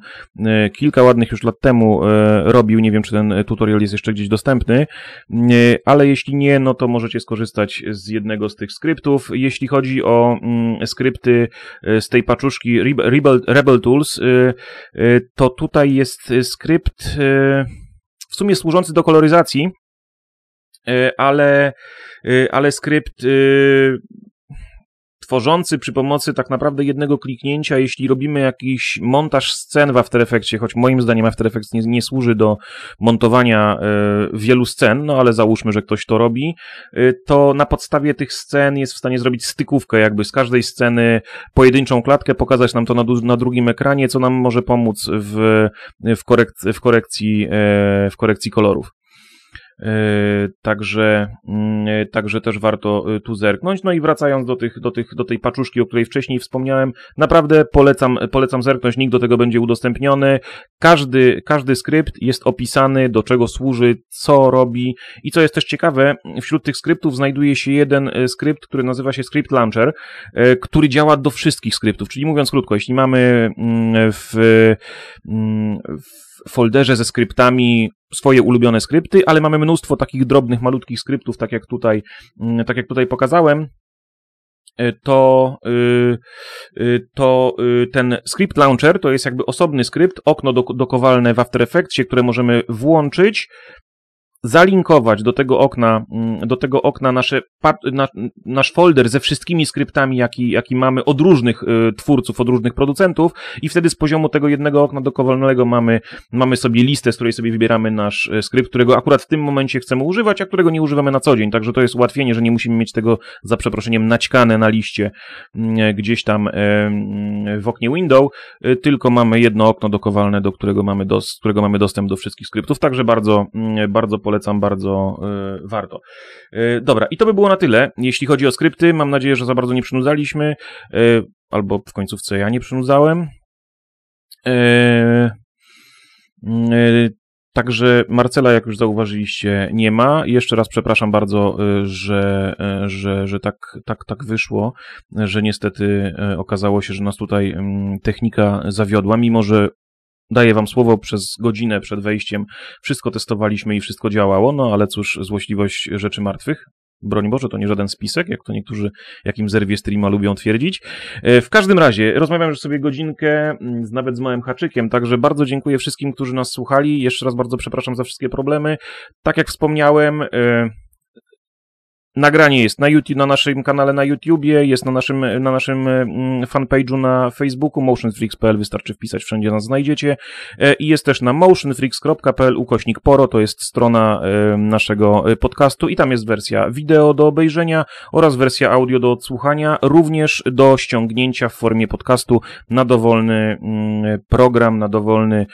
kilka ładnych już lat temu robił. Nie wiem, czy ten tutorial jest jeszcze gdzieś dostępny, ale jeśli nie, no to możecie skorzystać z jednego z tych skryptów. Jeśli chodzi o mm, skrypty z tej paczuszki Rebel, Rebel Tools, to tutaj jest skrypt sumie służący do koloryzacji, e, ale, e, ale skrypt e, tworzący przy pomocy tak naprawdę jednego kliknięcia, jeśli robimy jakiś montaż scen w After Effectsie, choć moim zdaniem After Effects nie, nie służy do montowania y, wielu scen, no ale załóżmy, że ktoś to robi, y, to na podstawie tych scen jest w stanie zrobić stykówkę jakby z każdej sceny, pojedynczą klatkę, pokazać nam to na, na drugim ekranie, co nam może pomóc w, w, korek- w, korekcji, y, w korekcji kolorów. E, także, mm, e, także też warto e, tu zerknąć. No i wracając do, tych, do, tych, do tej paczuszki, o której wcześniej wspomniałem, naprawdę polecam, polecam zerknąć, link do tego będzie udostępniony. Każdy, każdy skrypt jest opisany, do czego służy, co robi i co jest też ciekawe, wśród tych skryptów znajduje się jeden skrypt, który nazywa się Script Launcher, który działa do wszystkich skryptów, czyli mówiąc krótko, jeśli mamy mm, w, mm, w folderze ze skryptami swoje ulubione skrypty, ale mamy mnóstwo takich drobnych, malutkich skryptów, tak jak tutaj, mm, tak jak tutaj pokazałem. E, to, y, y, to y, ten script launcher to jest jakby osobny skrypt, okno dokowalne w After Effectsie, które możemy włączyć zalinkować do tego okna, mm, do tego okna nasze, na, nasz folder ze wszystkimi skryptami, jaki, jaki mamy od różnych y, twórców, od różnych producentów i wtedy z poziomu tego jednego okna dokowalnego mamy, mamy sobie listę, z której sobie wybieramy nasz y, skrypt, którego akurat w tym momencie chcemy używać, a którego nie używamy na co dzień, także to jest ułatwienie, że nie musimy mieć tego, za przeproszeniem, naćkane na liście y, gdzieś tam w oknie window, tylko mamy jedno okno dokowalne, do którego mamy, dos, którego mamy dostęp do wszystkich skryptów, także bardzo, mm, bardzo polecam, bardzo y, warto. Y, dobra, i to by było na tyle, jeśli chodzi o skrypty. Mam nadzieję, że za bardzo nie przynudzaliśmy, y, albo w końcówce ja nie przynudzałem. Także Marcela, jak już zauważyliście, nie ma. Jeszcze raz przepraszam bardzo, że, że, że tak, tak, tak wyszło, że niestety okazało się, że nas tutaj mm, technika zawiodła, mimo że daję wam słowo, przez godzinę przed wejściem wszystko testowaliśmy i wszystko działało, no ale cóż, złośliwość rzeczy martwych. Broń Boże, to nie żaden spisek, jak to niektórzy, jakim zerwie streama lubią twierdzić. E, w każdym razie, rozmawiam już sobie godzinkę, mm, nawet z małym haczykiem, także bardzo dziękuję wszystkim, którzy nas słuchali. Jeszcze raz bardzo przepraszam za wszystkie problemy. Tak jak wspomniałem, e, Nagranie jest na, YouTube, na naszym kanale na YouTubie, jest na naszym, na naszym mm, fanpage'u na Facebooku, motionfreaks.pl, wystarczy wpisać, wszędzie nas znajdziecie. E, I jest też na motionfreaks.pl ukośnik poro, to jest strona e, naszego e, podcastu i tam jest wersja wideo do obejrzenia oraz wersja audio do odsłuchania, również do ściągnięcia w formie podcastu na dowolny mm, program, na dowolny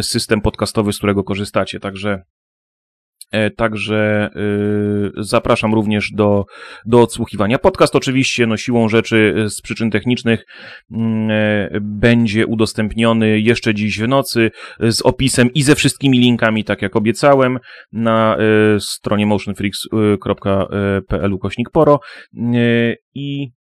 system podcastowy, z którego korzystacie. Także E, także y, zapraszam również do, do odsłuchiwania. Podcast oczywiście, no siłą rzeczy y, z przyczyn technicznych mm, e, będzie udostępniony jeszcze dziś w nocy z opisem i ze wszystkimi linkami, tak jak obiecałem, na y, stronie motionfreaks.pl ukośnik poro i E,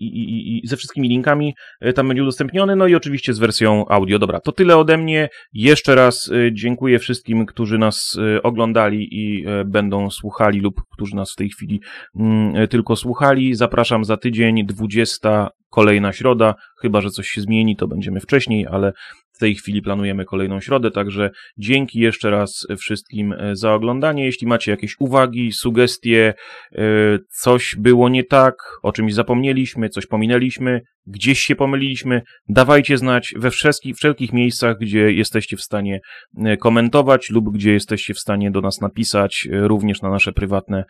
i, i, i ze wszystkimi linkami e, tam będzie udostępniony, no i oczywiście z wersją audio. Dobra, to tyle ode mnie. Jeszcze raz e, dziękuję wszystkim, którzy nas oglądali i będą słuchali lub którzy nas w tej chwili mm, tylko słuchali. Zapraszam za tydzień, 20 kolejna środa, chyba że coś się zmieni, to będziemy wcześniej, ale w tej chwili planujemy kolejną środę, także dzięki jeszcze raz wszystkim e, za oglądanie. Jeśli macie jakieś uwagi, sugestie, e, coś było nie tak, o czymś zapomnieliśmy, coś pominęliśmy, gdzieś się pomyliliśmy, dawajcie znać we wszelkich, wszelkich miejscach, gdzie jesteście w stanie e, komentować lub gdzie jesteście w stanie do nas napisać, również na nasze prywatne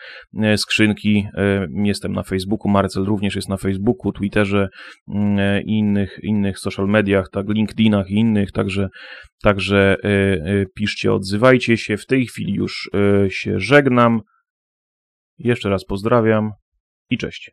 skrzynki. Jestem na Facebooku, Marcel również jest na Facebooku, Twitterze i innych, innych social mediach, tak, LinkedInach i innych innych, także, także e, e, piszcie, odzywajcie się. W tej chwili już e, się żegnam. Jeszcze raz pozdrawiam i cześć.